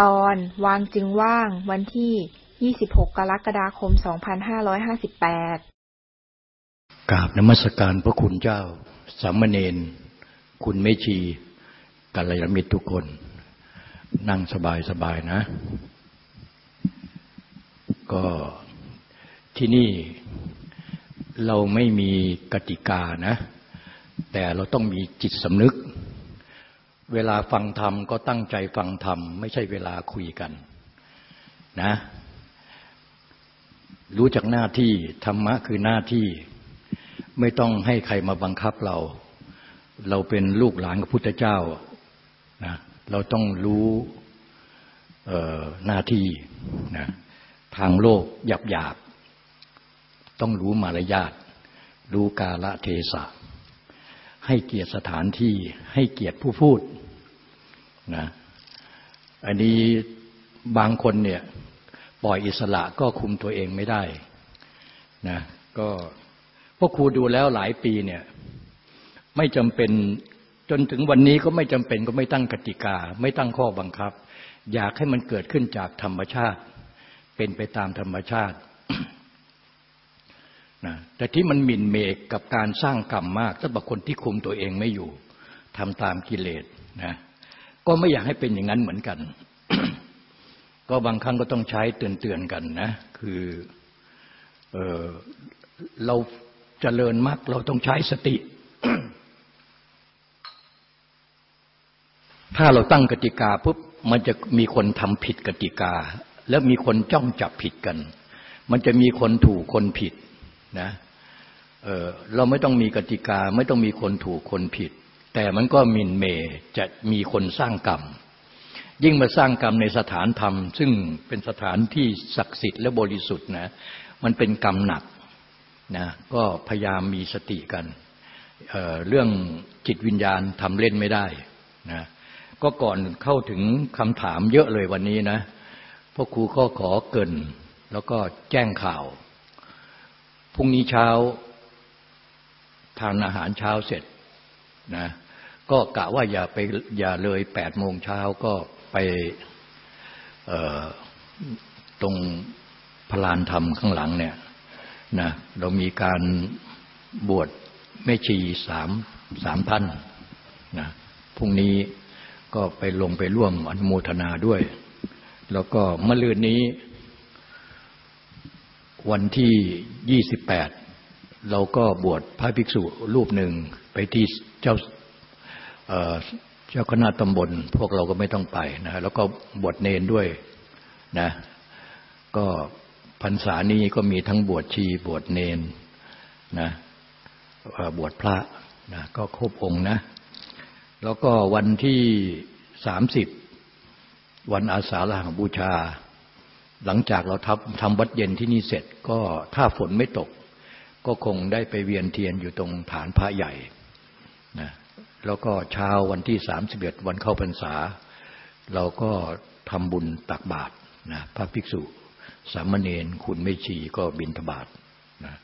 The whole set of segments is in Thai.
ตอนวางจึงว่างวันที่ 26 กรกฎาคม 2558 กราบนมัสการพระคุณเจ้า สามเณร คุณเมชีกัลยาณมิตรทุกคน นั่งสบายสบายนะ ก็ที่นี่เราไม่มีกติกานะ แต่เราต้องมีจิตสำนึก เวลาฟังธรรมก็ตั้งใจฟังธรรม ไม่ใช่เวลาคุยกัน นะ รู้จักหน้าที่ธรรมะคือหน้าที่ ไม่ต้องให้ใครมาบังคับเรา เราเป็นลูกหลานของพุทธเจ้านะเราต้องรู้หน้าที่นะทางโลกหยาบหยาบต้องรู้มารยาทรู้กาละเทศะให้เกียรติสถานที่ให้เกียรติผู้พูด นะอันนี้บางคนเนี่ยปล่อยอิสระก็คุมตัวเองไม่ได้นะก็พวกครูดูแล้วหลายปีเนี่ยไม่จำเป็นจนถึงวันนี้ก็ไม่จำเป็นก็ไม่ตั้งกติกา ไม่ตั้งข้อบังคับ อยากให้มันเกิดขึ้นจากธรรมชาติ เป็นไปตามธรรมชาตินะแต่ที่มันหมิ่นเมกกับการสร้างกรรมมากสำหรับคนที่คุมตัวเองไม่อยู่ทำตามกิเลสนะ ก็ไม่อยากให้เป็นอย่างนั้นเหมือนกัน ก็บางครั้งก็ต้องใช้เตือนๆกันนะ คือเออเราจเจริญมากเราต้องใช้สติ ถ้าเราตั้งกติกาปุ๊บมันจะมีคนทำผิดกติกา แล้วมีคนจ้องจับผิดกัน มันจะมีคนถูกคนผิดนะเออเราไม่ต้องมีกติกา ไม่ต้องมีคนถูกคนผิด แต่มันก็มินเมจะมีคนสร้างกรรม ยิ่งมาสร้างกรรมในสถานธรรม ซึ่งเป็นสถานที่ศักดิ์สิทธิ์และบริสุทธิ์นะมันเป็นกรรมหนักนะก็พยายามมีสติกันเเรื่องจิตวิญญาณทำเล่นไม่ได้นะก็ก่อนเข้าถึงคำถามเยอะเลยวันนี้นะพ่อครูก็ขอเกิน แล้วก็แจ้งข่าว พรุ่งนี้เช้าทานอาหารเช้าเสร็จนะ ก็กะว่าอย่าไปอย่าเลยแปดโมงเช้าก็ไปตรงพลานธรรมข้างหลังเนี่ยนะเรามีการบวชแม่ชีสามสามท่านนะพรุ่งนี้ก็ไปลงไปร่วมอนุโมทนาด้วย แล้วก็มะลืนนี้ วันที่ยี่สิบแปดเราก็บวชพระภิกษุรูปหนึ่งไปที่เจ้า เจ้าคณะตำบลพวกเราก็ไม่ต้องไปนะแล้วก็บวชเนนด้วยนะ ก็พรรษานี้ก็มีทั้งบวชชีบวชเนนนะบวชพระนะก็ครบองค์นะ แล้วก็วันที่สามสิบวันอาสาฬหบูชา หลังจากเราทำทำวัดเย็นที่นี่เสร็จ ก็ถ้าฝนไม่ตก ก็คงได้ไปเวียนเทียนอยู่ตรงฐานพระใหญ่ แล้วก็เช้าวันที่สามสิบเอ็ดวันเข้าพรรษา เราก็ทำบุญตักบาตรนะพระภิกษุ สามเณรคุณไม่ชีก็บินทบาทนะ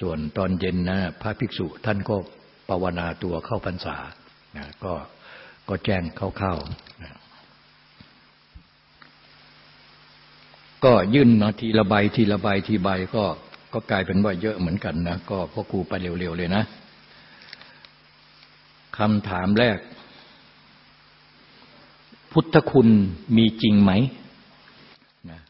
ส่วนตอนเย็นนะพระภิกษุท่านก็ภาวนาตัวเข้าพรรษานะก็ก็แจ้งเข้าๆนะก็ยื่นนาทีละใบทีละใบทีใบก็ก็กลายเป็นว่าเยอะเหมือนกันนะ ก็พ่อครูไปเร็วๆเลยนะ คำถามแรก พุทธคุณมีจริงไหมนะ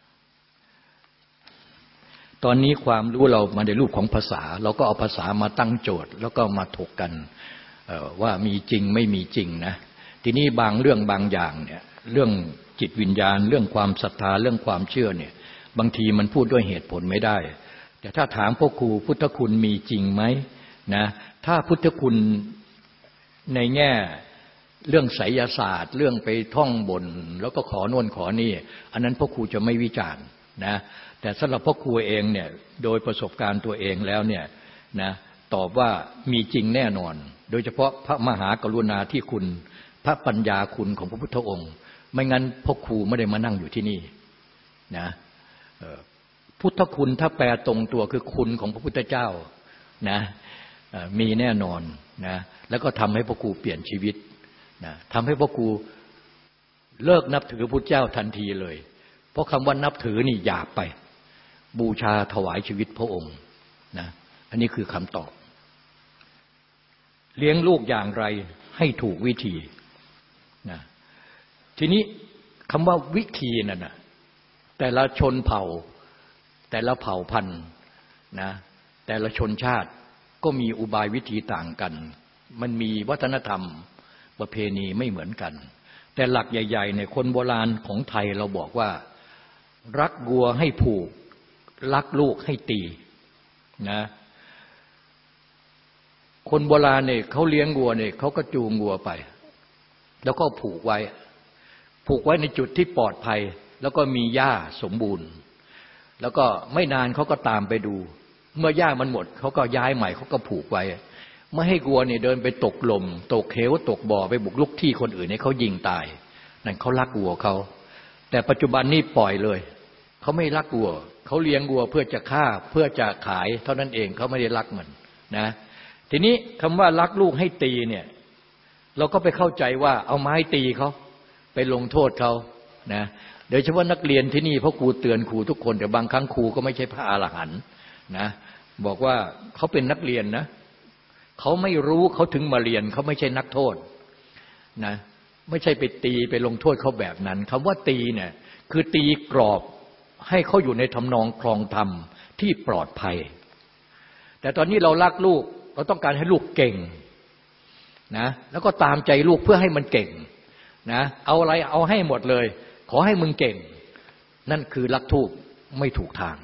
ตอนนี้ความรู้เรามาในรูปของภาษา เราก็เอาภาษามาตั้งโจทย์ แล้วก็มาถกกันว่ามีจริงไม่มีจริงนะ ทีนี้บางเรื่องบางอย่างเนี่ยเรื่องจิตวิญญาณ เรื่องความศรัทธาเรื่องความเชื่อเนี่ย บางทีมันพูดด้วยเหตุผลไม่ได้ แต่ถ้าถามพวกครูพุทธคุณมีจริงไหมนะถ้าพุทธคุณ ในแง่เรื่องไสยศาสตร์ เรื่องไปท่องบน แล้วก็ขอโน่นขอนี่ อันนั้นพ่อครูจะไม่วิจารณ์นะแต่สำหรับพ่อครูเองเนี่ยโดยประสบการณ์ตัวเองแล้วเนี่ยนะตอบว่ามีจริงแน่นอน โดยเฉพาะพระมหากรุณาที่คุณ พระปัญญาคุณของพระพุทธองค์ ไม่งั้นพ่อครูไม่ได้มานั่งอยู่ที่นี่นะพุทธคุณถ้าแปลตรงตัวคือคุณของพระพุทธเจ้านะ มีแน่นอนนะแล้วก็ทำให้พ่อครูเปลี่ยนชีวิตนะทำให้พ่อครูเลิกนับถือพุทธเจ้าทันทีเลย เพราะคำว่านับถือนี่หยาบไป บูชาถวายชีวิตพระองค์นะอันนี้คือคำตอบ เลี้ยงลูกอย่างไรให้ถูกวิธีนะทีนี้คำว่าวิธีนั่นนะแต่ละชนเผ่า แต่ละเผ่าพันธุ์นะแต่ละชนชาติ ก็มีอุบายวิธีต่างกัน มันมีวัฒนธรรมประเพณีไม่เหมือนกัน แต่หลักใหญ่ๆในคนโบราณของไทยเราบอกว่า รักวัวให้ผูก รักลูกให้ตีนะคนโบราณเนี่ยเขาเลี้ยงวัวเนี่ยเขาก็จูงวัวไป แล้วก็ผูกไว้ ผูกไว้ในจุดที่ปลอดภัย แล้วก็มีหญ้าสมบูรณ์ แล้วก็ไม่นานเขาก็ตามไปดู เมื่อหญ้ามันหมดเขาก็ย้ายใหม่เขาก็ผูกไว้ ไม่ให้วัวเนี่ยเดินไปตกลม ตกเขวตกบ่อไปบุกลุกที่คนอื่นให้เขายิงตาย นั่นเขารักวัวเขา แต่ปัจจุบันนี้ปล่อยเลยเขาไม่รักวัวเขาเลี้ยงวัวเพื่อจะฆ่าเพื่อจะขาย เท่านั้นเองเขาไม่ได้รักมันนะ ทีนี้คำว่ารักลูกให้ตีเนี่ย เราก็ไปเข้าใจว่าเอาไม้ตีเขาไปลงโทษเขานะโดยเฉพาะนักเรียนที่นี่เพราะครูเตือนครูทุกคนแต่บางครั้งครูก็ไม่ใช่พระอรหันต์ นะบอกว่าเขาเป็นนักเรียนนะเขาไม่รู้เขาถึงมาเรียนเขาไม่ใช่นักโทษนะไม่ใช่ไปตีไปลงโทษเขาแบบนั้นคำว่าตีเนี่ยคือตีกรอบให้เขาอยู่ในทำนองคลองธรรมที่ปลอดภัย แต่ตอนนี้เรารักลูกเราต้องการให้ลูกเก่งนะแล้วก็ตามใจลูกเพื่อให้มันเก่งนะเอาอะไรเอาให้หมดเลย ขอให้มึงเก่ง นั่นคือรักทูกไม่ถูกทาง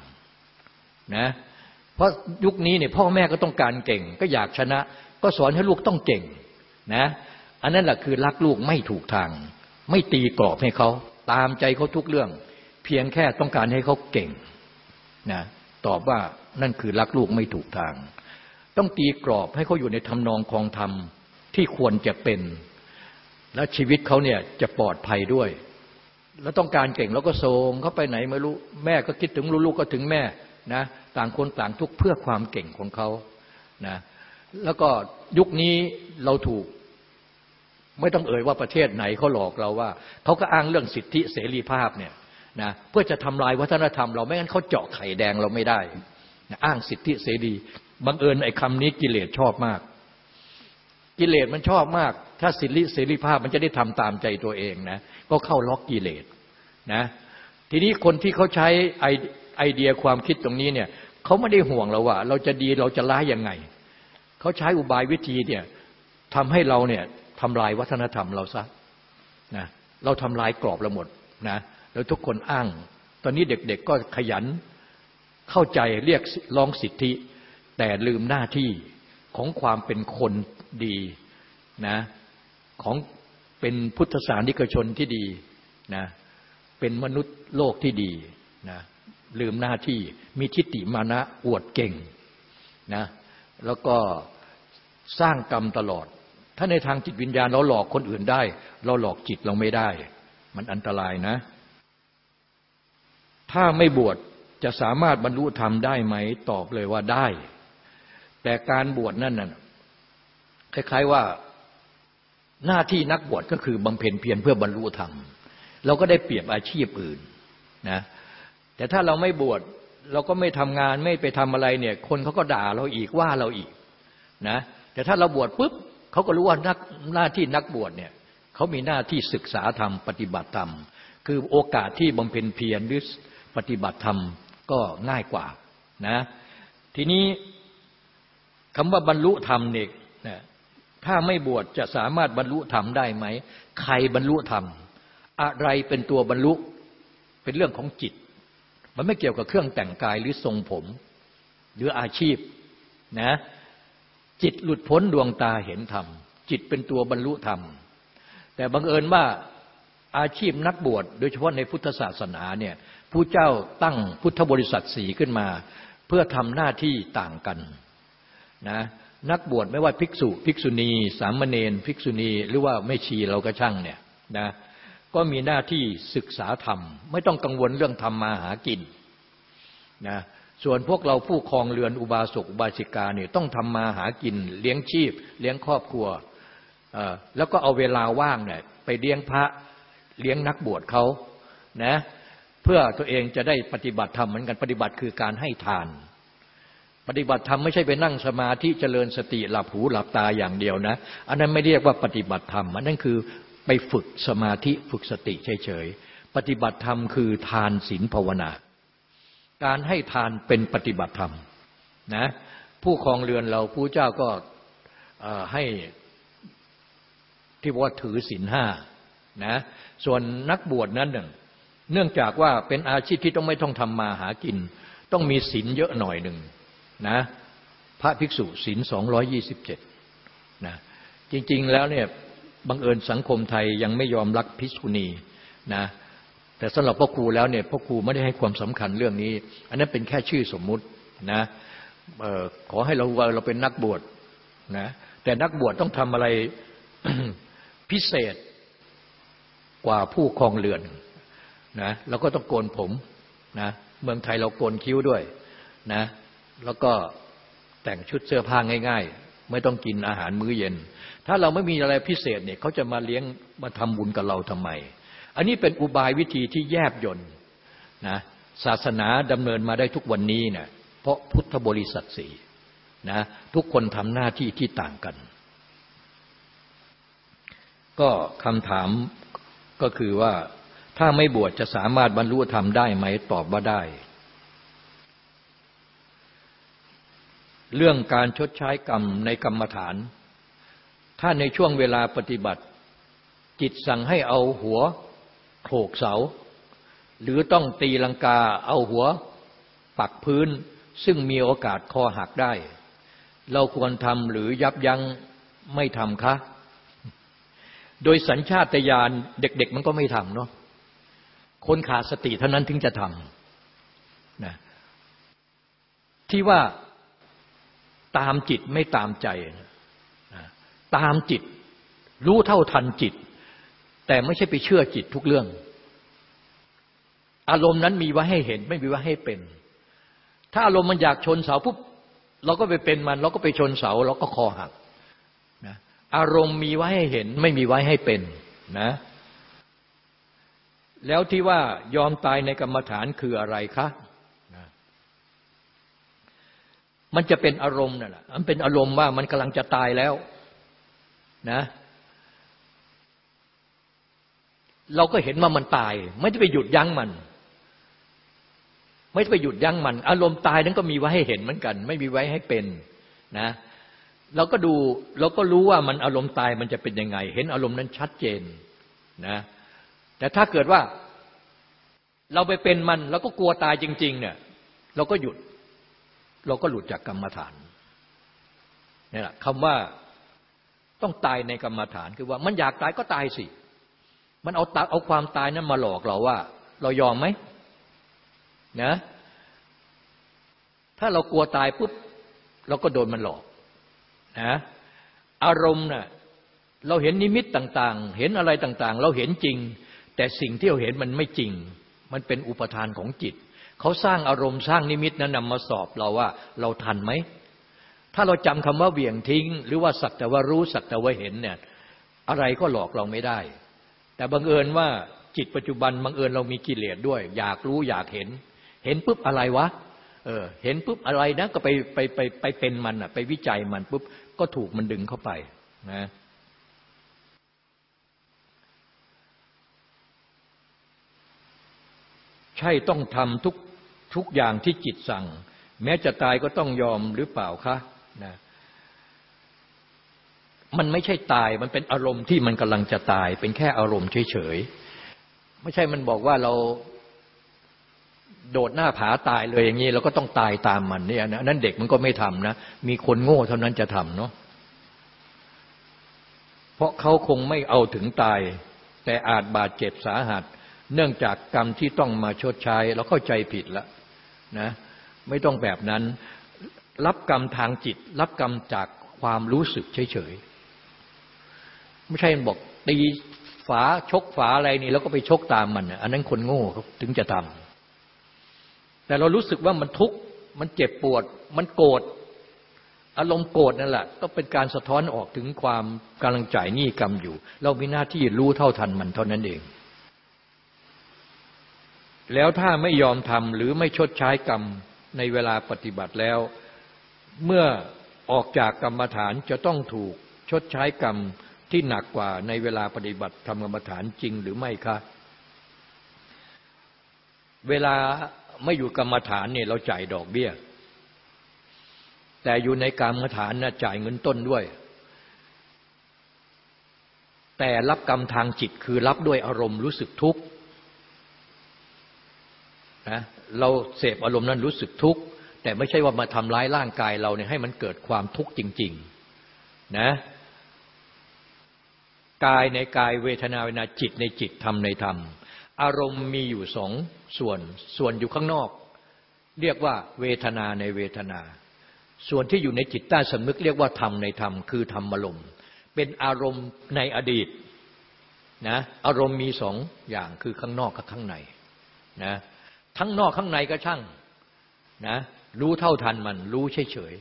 นะ เพราะยุคนี้เนี่ยพ่อแม่ก็ต้องการเก่ง ก็อยากชนะ ก็สอนให้ลูกต้องเก่งนะอันนั้นแหละคือรักลูกไม่ถูกทาง ไม่ตีกรอบให้เขาตามใจเขาทุกเรื่อง เพียงแค่ต้องการให้เขาเก่งนะตอบว่านั่นคือรักลูกไม่ถูกทาง ต้องตีกรอบให้เขาอยู่ในทำนองคองธรรมที่ควรจะเป็น และชีวิตเขาเนี่ยจะปลอดภัยด้วย แล้วต้องการเก่งแล้วก็ส่งเขาไปไหนไม่รู้ แม่ก็คิดถึงลูกก็ถึงแม่นะ ต่างคนต่างทุกเพื่อความเก่งของเขานะแล้วก็ยุคนี้เราถูก ไม่ต้องเอ่ยว่าประเทศไหนเขาหลอกเราว่าเขาก็อ้างเรื่องสิทธิเสรีภาพเนี่ยนะเพื่อจะทำลายวัฒนธรรม เราไม่งั้นเขาเจาะไข่แดงเราไม่ได้อ้างสิทธิเสรีบังเอิญไอ้คำนี้กิเลสชอบมาก กิเลสมันชอบมาก ถ้าสิทธิเสรีภาพมันจะได้ทำตามใจตัวเองนะก็เข้าล็อกกิเลสนะทีนี้คนที่เขาใช้ไอ ไอเดียความคิดตรงนี้เนี่ยเขาไม่ได้ห่วงเราว่า เราจะดีเราจะร้ายยังไงเขาใช้อุบายวิธีเนี่ยทำให้เราเนี่ยทำลายวัฒนธรรมเราซะนะเราทำลายกรอบเราหมดนะแล้วทุกคนอ้าง ตอนนี้เด็กๆก็ขยันเข้าใจเรียกร้องสิทธิ แต่ลืมหน้าที่ของความเป็นคนดีนะของเป็นพุทธศาสนิกชนที่ดีนะเป็นมนุษย์โลกที่ดีนะ ลืมหน้าที่ มีทิฏฐิมานะอวดเก่งนะแล้วก็สร้างกรรมตลอด ถ้าในทางจิตวิญญาณเราหลอกคนอื่นได้ เราหลอกจิตเราไม่ได้ มันอันตรายนะ ถ้าไม่บวชจะสามารถบรรลุธรรมได้ไหม ตอบเลยว่าได้ แต่การบวชนั่นน่ะคล้ายๆว่าหน้าที่นักบวชก็คือบำเพ็ญเพียรเพื่อบรรลุธรรม เราก็ได้เปรียบอาชีพอื่นนะ แต่ถ้าเราไม่บวชเราก็ไม่ทำงานไม่ไปทำอะไรเนี่ย คนเขาก็ด่าเราอีกว่าเราอีกนะแต่ถ้าเราบวชปุ๊บเขาก็รู้ว่านักหน้าที่นักบวชเนี่ยเขามีหน้าที่ศึกษาธรรม ปฏิบัติธรรม คือโอกาสที่บำเพ็ญเพียรหรือปฏิบัติธรรมก็ง่ายกว่านะทีนี้คำว่าบรรลุธรรมเนี่ยถ้าไม่บวชจะสามารถบรรลุธรรมได้ไหม ใครบรรลุธรรม อะไรเป็นตัวบรรลุเป็นเรื่องของจิต มันไม่เกี่ยวกับเครื่องแต่งกายหรือทรงผม หรืออาชีพนะจิตหลุดพ้นดวงตาเห็นธรรม จิตเป็นตัวบรรลุธรรม แต่บังเอิญว่าอาชีพนักบวชโดยเฉพาะในพุทธศาสนาเนี่ยผู้เจ้าตั้งพุทธบริษัทสีขึ้นมา เพื่อทำหน้าที่ต่างกันนะนักบวชไม่ว่าภิกษุ ภิกษุณี สามเณรภิกษุณี หรือว่าไม่ชีเราก็ช่างเนี่ยนะ ก็มีหน้าที่ศึกษาธรรม ไม่ต้องกังวลเรื่องธรรมมาหากินนะส่วนพวกเราผู้ครองเรือนอุบาสกอุบาสิกาเนี่ยต้องทำมาหากิน เลี้ยงชีพ เลี้ยงครอบครัวแล้วก็เอาเวลาว่างเนี่ยไปเลี้ยงพระเลี้ยงนักบวชเขานะเพื่อตัวเองจะได้ปฏิบัติธรรมเหมือนกันปฏิบัติคือการให้ทาน ปฏิบัติธรรมไม่ใช่ไปนั่งสมาธิเจริญสติหลับหูหลับตาอย่างเดียวนะ อันนั้นไม่เรียกว่าปฏิบัติธรรมอันนั้นคือ ไปฝึกสมาธิฝึกสติเฉยๆ ปฏิบัติธรรมคือทานศีลภาวนา การให้ทานเป็นปฏิบัติธรรมนะผู้ครองเรือนเราผู้เจ้าก็ให้ที่ว่าถือศีลห้านะส่วนนักบวชนั้นเนื่องจากว่าเป็นอาชีพที่ต้องไม่ต้องทำมาหากิน ต้องมีศีลเยอะหน่อยหนึ่งนะพระภิกษุศีลสองร้อยยี่สิบเจ็ดนะจริงๆแล้วเนี่ย บังเอิญสังคมไทยยังไม่ยอมรักภิษุณีนะแต่สำหรับพ่อครูแล้วเนี่ยพ่อครูไม่ได้ให้ความสำคัญเรื่องนี้ อันนั้นเป็นแค่ชื่อสมมุตินะออขอให้เราว่าเราเป็นนักบวชนะแต่นักบวชต้องทำอะไรพิเศษกว่าผู้ครองเรือนนะเราก็ต้องโกนผมนะเมืองไทยเราโกนคิ้วด้วยนะแล้วก็แต่งชุดเสื้อผ้าง่าย ๆ ไม่ต้องกินอาหารมื้อเย็น ถ้าเราไม่มีอะไรพิเศษเนี่ยเขาจะมาเลี้ยงมาทำบุญกับเราทำไม อันนี้เป็นอุบายวิธีที่แยบยนนะศาสนาดำเนินมาได้ทุกวันนี้เนะี่ยเพราะพุทธบริษัทสี่นะทุกคนทำหน้าที่ที่ต่างกัน ก็คำถามก็คือว่าถ้าไม่บวชจะสามารถบรรลุธรรมได้ไหมตอบว่าได้ เรื่องการชดใช้กรรมในกรรมฐาน ถ้าในช่วงเวลาปฏิบัติ จิตสั่งให้เอาหัวโขกเสา หรือต้องตีลังกาเอาหัว ปักพื้น ซึ่งมีโอกาสคอหักได้ เราควรทำหรือยับยั้งไม่ทำคะโดยสัญชาตญาณเด็กๆมันก็ไม่ทำเนาะคนขาดสติเท่านั้นถึงจะทำนะที่ว่าตามจิตไม่ตามใจนะ ตามจิต รู้เท่าทันจิต แต่ไม่ใช่ไปเชื่อจิตทุกเรื่อง อารมณ์นั้นมีไว้ให้เห็น ไม่มีไว้ให้เป็น ถ้าอารมณ์มันอยากชนเสาปุ๊บเราก็ไปเป็นมัน เราก็ไปชนเสา เราก็คอหักนะอารมณ์มีไว้ให้เห็น ไม่มีไว้ให้เป็นนะแล้วที่ว่ายอมตายในกรรมฐานคืออะไรคะมันจะเป็นอารมณ์นั่นแหละ มันเป็นอารมณ์ว่ามันกำลังจะตายแล้ว นะ เราก็เห็นว่ามันตาย ไม่ได้ไปหยุดยั้งมัน ไม่ได้ไปหยุดยั้งมัน อารมณ์ตายนั้นก็มีไว้ให้เห็นเหมือนกัน ไม่มีไว้ให้เป็นนะเราก็ดูเราก็รู้ว่ามันอารมณ์ตายมันจะเป็นยังไง เห็นอารมณ์นั้นชัดเจนนะแต่ถ้าเกิดว่าเราไปเป็นมันแล้วก็กลัวตายจริง ๆ เนี่ย เราก็หยุด เราก็หลุดจากกรรมฐานนี่แหละคำว่า ต้องตายในกรรมฐานคือว่ามันอยากตายก็ตายสิ มันเอาตาเอาความตายนั้นมาหลอกเราว่า เรายอมไหมนะถ้าเรากลัวตายปุ๊บเราก็โดนมันหลอกนะอารมณ์น่ะเราเห็นนิมิตต่างๆ เห็นอะไรต่างๆ เราเห็นจริง แต่สิ่งที่เราเห็นมันไม่จริง มันเป็นอุปทานของจิต เขาสร้างอารมณ์สร้างนิมิตนั้นนำมาสอบเราว่า เราทันไหม ถ้าเราจำคำว่าเวี่ยงทิ้ง หรือว่าสักแต่ว่ารู้สักแต่ว่าเห็นเนี่ยอะไรก็หลอกเราไม่ได้ แต่บังเอิญว่าจิตปัจจุบันบังเอิญเรามีกิเลสด้วย อยากรู้อยากเห็น เห็นปุ๊บอะไรวะเออเห็นปุ๊บอะไรนะก็ไปไปไปไปเป็นมันอะ ไปวิจัยมันปุ๊บก็ถูกมันดึงเข้าไปนะใช่ต้องทำทุกทุกอย่างที่จิตสั่ง แม้จะตายก็ต้องยอมหรือเปล่าคะ นะมันไม่ใช่ตาย มันเป็นอารมณ์ที่มันกำลังจะตาย เป็นแค่อารมณ์เฉยๆ ไม่ใช่มันบอกว่าเราโดดหน้าผาตายเลยอย่างนี้เราก็ต้องตายตามมันเนี่ยนะนั้นเด็กมันก็ไม่ทำนะ มีคนโง่เท่านั้นจะทำเนาะเพราะเขาคงไม่เอาถึงตาย แต่อาจบาดเจ็บสาหัส เนื่องจากกรรมที่ต้องมาชดใช้เราเข้าใจผิดแล้วนะ ไม่ต้องแบบนั้น รับกรรมทางจิต รับกรรมจากความรู้สึกเฉยๆไม่ใช่บอกตีฝาชกฝาอะไรนี่แล้วก็ไปชกตามมันอันนั้นคนโง่ถึงจะทำแต่เรารู้สึกว่ามันทุกข์มันเจ็บปวด มันโกรธอารมณ์โกรธนั่นแหละก็เป็นการสะท้อนออกถึงความกำลังจ่ายหนี้กรรมอยู่ เรามีหน้าที่รู้เท่าทันมันเท่านั้นเอง แล้วถ้าไม่ยอมทำหรือไม่ชดใช้กรรมในเวลาปฏิบัติแล้ว เมื่อออกจากกรรมฐานจะต้องถูกชดใช้กรรมที่หนักกว่าในเวลาปฏิบัติทำกรรมฐานจริงหรือไม่คะ เวลาไม่อยู่กรรมฐานเนี่ยเราจ่ายดอกเบี้ย แต่อยู่ในกรรมฐานนะจ่ายเงินต้นด้วย แต่รับกรรมทางจิตคือรับด้วยอารมณ์รู้สึกทุกข์นะเราเสพอารมณ์นั้นรู้สึกทุกข์ แต่ไม่ใช่ว่ามาทำร้ายร่างกายเราเนี่ยให้มันเกิดความทุกข์จริง ๆ นะกายในกายเวทนาเวทนาจิตในจิตธรรมในธรรม อารมณ์มีอยู่สองส่วนส่วนอยู่ข้างนอก เรียกว่าเวทนาในเวทนา ส่วนที่อยู่ในจิตใต้สำนึกเรียกว่าธรรมในธรรมคือธรรมอารมณ์เป็นอารมณ์ในอดีตนะอารมณ์มีสองอย่างคือข้างนอกกับข้างในนะทั้งนอกข้างในก็ช่างนะ รู้เท่าทันมัน รู้เฉย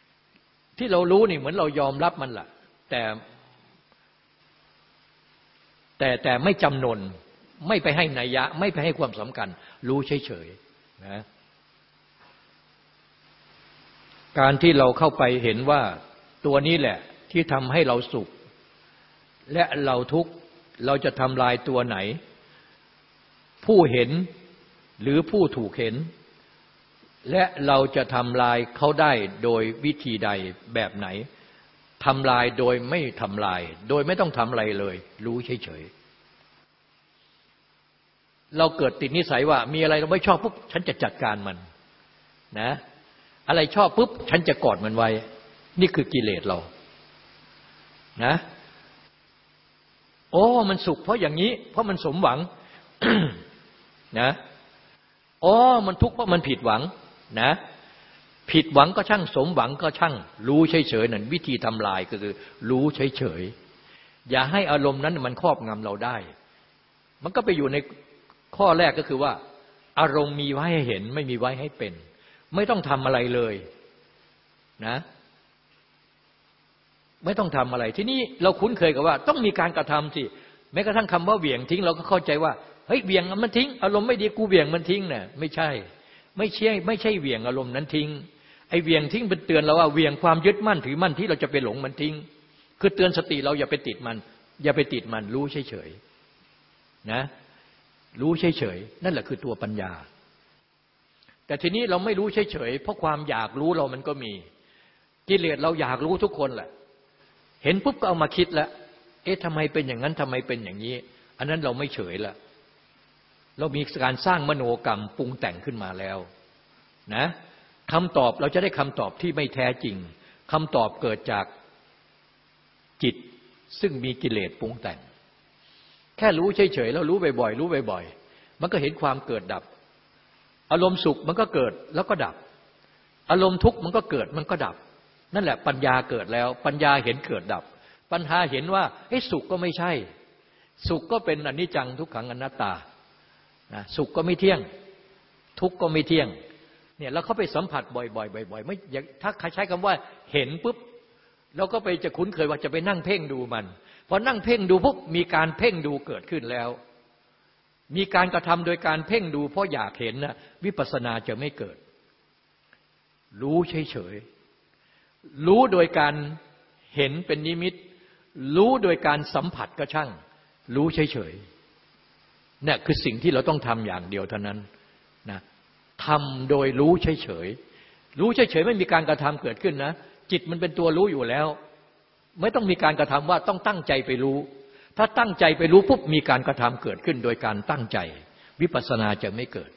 ๆที่เรารู้นี่เหมือนเรายอมรับมันแหละแต่ แต่แต่ไม่จำนน ไม่ไปให้นัยยะ ไม่ไปให้ความสำคัญ รู้เฉยๆนะการที่เราเข้าไปเห็นว่าตัวนี้แหละที่ทำให้เราสุข และเราทุกข์เราจะทำลายตัวไหน ผู้เห็นหรือผู้ถูกเห็น และเราจะทำลายเขาได้โดยวิธีใดแบบไหนทำลายโดยไม่ทำลาย โดยไม่ต้องทำอะไรเลย รู้เฉยๆเราเกิดติดนิสัยว่า มีอะไรเราไม่ชอบปุ๊บฉันจะจัดการมันนะ อะไรชอบปุ๊บฉันจะกอดมันไว้ นี่คือกิเลสเรานะ โอ้ มันสุขเพราะอย่างนี้ เพราะมันสมหวังนะอ๋อ มันทุกข์เพราะมันผิดหวัง นะผิดหวังก็ช่างสมหวังก็ช่าง รู้เฉยๆนั่นวิธีทำลายก็คือ รู้เฉยๆอย่าให้อารมณ์นั้นมันครอบงำเราได้ มันก็ไปอยู่ในข้อแรกก็คือว่า อารมณ์มีไว้ให้เห็น ไม่มีไว้ให้เป็น ไม่ต้องทำอะไรเลยนะ ไม่ต้องทำอะไร ที่นี่เราคุ้นเคยกับว่า ต้องมีการกระทำสิแม้กระทั่งคำว่าเหวี่ยงทิ้ง เราก็เข้าใจว่าเฮ้ยเหวี่ยงมันทิ้ง อารมณ์ไม่ดีกูเหวี่ยงมันทิ้งเนี่ยไม่ใช่ ไม่ใช่ไม่ใช่เหวี่ยงอารมณ์นั้นทิ้ง ไอ้เวียงทิ้งเป็นเตือนเราว่าเวียงความยึดมั่นถือมั่นที่เราจะไปหลงมันทิ้ง คือเตือนสติเราอย่าไปติดมัน อย่าไปติดมัน รู้เฉยๆนะ รู้เฉยๆนั่นแหละคือตัวปัญญา แต่ทีนี้เราไม่รู้เฉยๆเพราะความอยากรู้เรามันก็มี กิเลสเราอยากรู้ทุกคนแหละ เห็นปุ๊บก็เอามาคิดแล้วเอ๊ะทำไมเป็นอย่างนั้นทำไมเป็นอย่างนี้ อันนั้นเราไม่เฉยละ เรามีการสร้างมโนกรรมปรุงแต่งขึ้นมาแล้วนะคำตอบเราจะได้คำตอบที่ไม่แท้จริงคำตอบเกิดจากจิตซึ่งมีกิเลสปรุงแต่ง แค่รู้เฉยๆแล้วรู้บ่อยๆรู้บ่อยๆมันก็เห็นความเกิดดับ อารมณ์สุขมันก็เกิดแล้วก็ดับ อารมณ์ทุกข์มันก็เกิดมันก็ดับ นั่นแหละปัญญาเกิดแล้ว ปัญญาเห็นเกิดดับ ปัญหาเห็นว่าไอ้สุขก็ไม่ใช่ สุขก็เป็นอนิจจังทุกขังอนัตตา สุขก็ไม่เที่ยง ทุกข์ก็ไม่เที่ยง เนี่ยเราเข้าไปสัมผัสบ่อยๆบ่อยๆไม่ถ้าใช้คำว่าเห็นปุ๊บเราก็ไปจะคุ้นเคยว่าจะไปนั่งเพ่งดูมันพอนั่งเพ่งดูปุ๊บมีการเพ่งดูเกิดขึ้นแล้ว มีการกระทำโดยการเพ่งดู เพราะอยากเห็นนะวิปัสสนาจะไม่เกิด รู้เฉยๆรู้โดยการเห็นเป็นนิมิต รู้โดยการสัมผัสก็ช่าง รู้เฉยๆ เนี่ยคือสิ่งที่เราต้องทำอย่างเดียวเท่านั้นนะทำโดยรู้เฉยๆรู้เฉยๆไม่มีการกระทำเกิดขึ้นนะ จิตมันเป็นตัวรู้อยู่แล้ว ไม่ต้องมีการกระทำว่าต้องตั้งใจไปรู้ ถ้าตั้งใจไปรู้ปุ๊บมีการกระทำเกิดขึ้น โดยการตั้งใจ วิปัสสนาจะไม่เกิด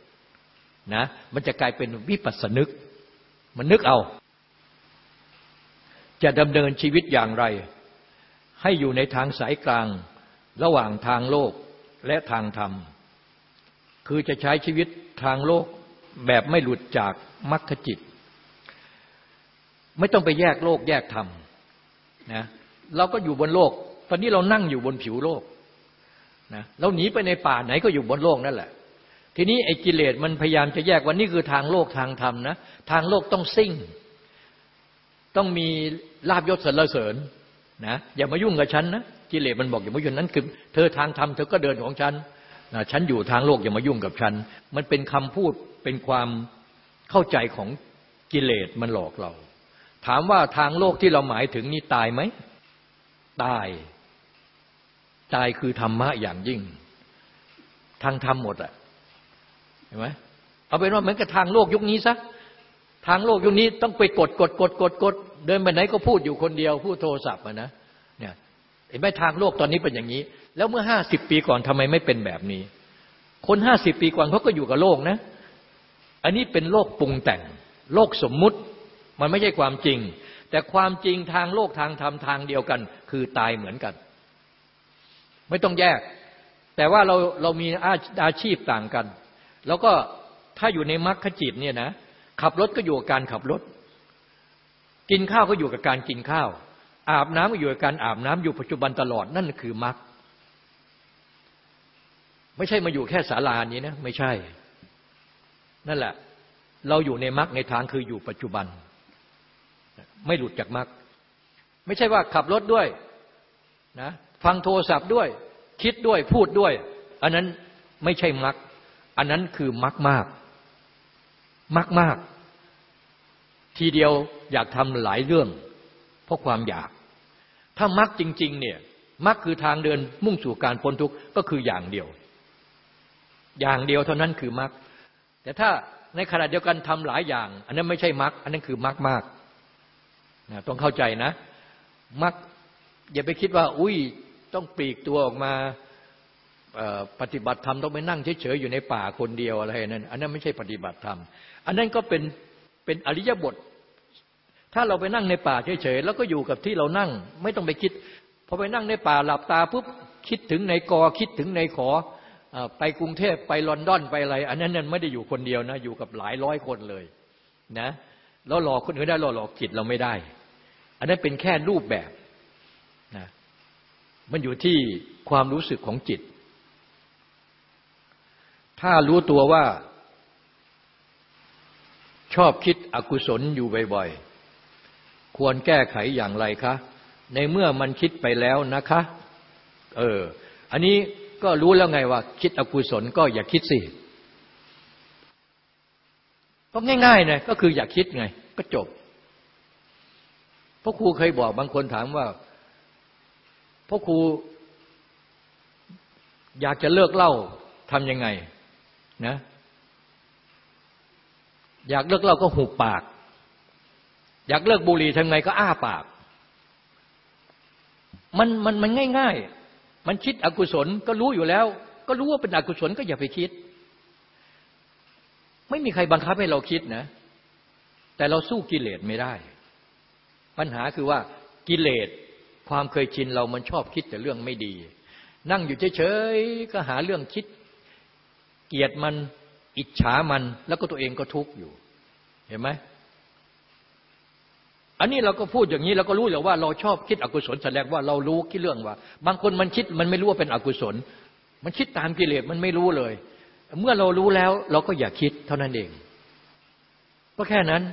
นะ มันจะกลายเป็นวิปัสสนึก มันนึกเอา จะดำเนินชีวิตอย่างไร ให้อยู่ในทางสายกลางระหว่างทางโลก และทางธรรม คือจะใช้ชีวิตทางโลกแบบไม่หลุดจากมรรคจิต ไม่ต้องไปแยกโลกแยกธรรมนะเราก็อยู่บนโลก ตอนนี้เรานั่งอยู่บนผิวโลกนะเราหนีไปในป่าไหนก็อยู่บนโลกนั่นแหละ ทีนี้ไอ้กิเลสมันพยายามจะแยกว่านี่คือทางโลกทางธรรมนะ ทางโลกต้องซิ่ง ต้องมีลาบยศสรรเสริญนะอย่ามายุ่งกับฉันนะ กิเลสมันบอกอย่ามายุ่งนั้นคือ เธอทางธรรมเธอก็เดินของฉันฉันอยู่ทางโลกอย่ามายุ่งกับฉัน มันเป็นคำพูดเป็นความเข้าใจของกิเลสมันหลอกเรา ถามว่าทางโลกที่เราหมายถึงนี่ตายไหมตายตายคือธรรมะอย่างยิ่ง ทางธรรมหมดอะเห็นไหมเอาเป็นว่าเหมือนกับทางโลกยุคนี้ซะทางโลกยุคนี้ต้องไปกดกดกดกดกดเดินไปไหนก็พูดอยู่คนเดียว พูดโทรศัพท์นะ เห็นไหมทางโลกตอนนี้เป็นอย่างนี้ แล้วเมื่อห้าสิบปีก่อนทำไมไม่เป็นแบบนี้ คนห้าสิบปีก่อนเขาก็อยู่กับโลกนะ อันนี้เป็นโลกปรุงแต่ง โลกสมมุติ มันไม่ใช่ความจริง แต่ความจริงทางโลกทางธรรมทางเดียวกัน คือตายเหมือนกัน ไม่ต้องแยก แต่ว่าเราเรามีอาอาชีพต่างกัน แล้วก็ถ้าอยู่ในมรรคจิตเนี่ยนะขับรถก็อยู่กับการขับรถ กินข้าวก็อยู่กับการกินข้าว อาบน้ำก็อยู่กับการอาบน้ำอยู่ปัจจุบันตลอดนั่นคือมรรคไม่ใช่มาอยู่แค่ศาลานี้นะไม่ใช่ นั่นแหละ เราอยู่ในมรรคในทางคืออยู่ปัจจุบัน ไม่หลุดจากมรรคไม่ใช่ว่าขับรถด้วยนะฟังโทรศัพท์ด้วย คิดด้วยพูดด้วย อันนั้นไม่ใช่มรรคอันนั้นคือมรรคมากมากมาก ทีเดียวอยากทำหลายเรื่อง เพราะความอยาก ถ้ามักจริง ๆ เนี่ยมักคือทางเดินมุ่งสู่การพ้นทุกข์ก็คืออย่างเดียว อย่างเดียวเท่านั้นคือมักแต่ถ้าในขณะเดียวกันทำหลายอย่าง อันนั้นไม่ใช่มักอันนั้นคือมักมากนะต้องเข้าใจนะมักอย่าไปคิดว่า อุ้ยต้องปลีกตัวออกมาปฏิบัติธรรมต้องไปนั่งเฉยๆอยู่ในป่าคนเดียวอะไรนั้นอันนั้นไม่ใช่ปฏิบัติธรรม อันนั้นก็เป็นเป็นอริยบท ถ้าเราไปนั่งในป่าเฉยๆแล้วก็อยู่กับที่เรานั่ง ไม่ต้องไปคิดพอไปนั่งในป่าหลับตาปุ๊บคิดถึงในกอคิดถึงในขอไปกรุงเทพไปลอนดอนไปอะไร อันนั้นนั้นไม่ได้อยู่คนเดียวนะ อยู่กับหลายร้อยคนเลยนะแล้วหลอกคนอื่นได้เราหลอกจิตเราไม่ได้ อันนั้นเป็นแค่รูปแบบนะมันอยู่ที่ความรู้สึกของจิต ถ้ารู้ตัวว่า ชอบคิดอกุศลอยู่บ่อยๆ ควรแก้ไขอย่างไรคะ ในเมื่อมันคิดไปแล้วนะคะ เออ อันนี้ก็รู้แล้วไงว่า คิดอกุศลก็อย่าคิดสิก็ง่ายๆนะก็คืออย่าคิดไง ก็จบพ่อครูเคยบอกบางคนถามว่าพ่อครูอยากจะเลิกเล่าทำยังไงนะ อยากเลิกเล้าก็หุบปาก อยากเลิกบุหรี่ทำไงก็อ้าปาก มันมันมันง่าย ๆ มันคิดอกุศลก็รู้อยู่แล้ว ก็รู้ว่าเป็นอกุศลก็อย่าไปคิด ไม่มีใครบังคับให้เราคิดนะ แต่เราสู้กิเลสไม่ได้ ปัญหาคือว่ากิเลสความเคยชินเรามันชอบคิดแต่เรื่องไม่ดี นั่งอยู่เฉยๆก็หาเรื่องคิด เกลียดมันอิจฉามันแล้วก็ตัวเองก็ทุกข์อยู่ เห็นไหม อันนี้เราก็พูดอย่างนี้เราก็รู้แล้วว่าเราชอบคิดอกุศลแสดงว่าเรารู้คิดเรื่องว่า บางคนมันคิดมันไม่รู้ว่าเป็นอกุศล มันคิดตามกิเลสมันไม่รู้เลย เมื่อเรารู้แล้วเราก็อย่าคิดเท่านั้นเองก็แค่นั้น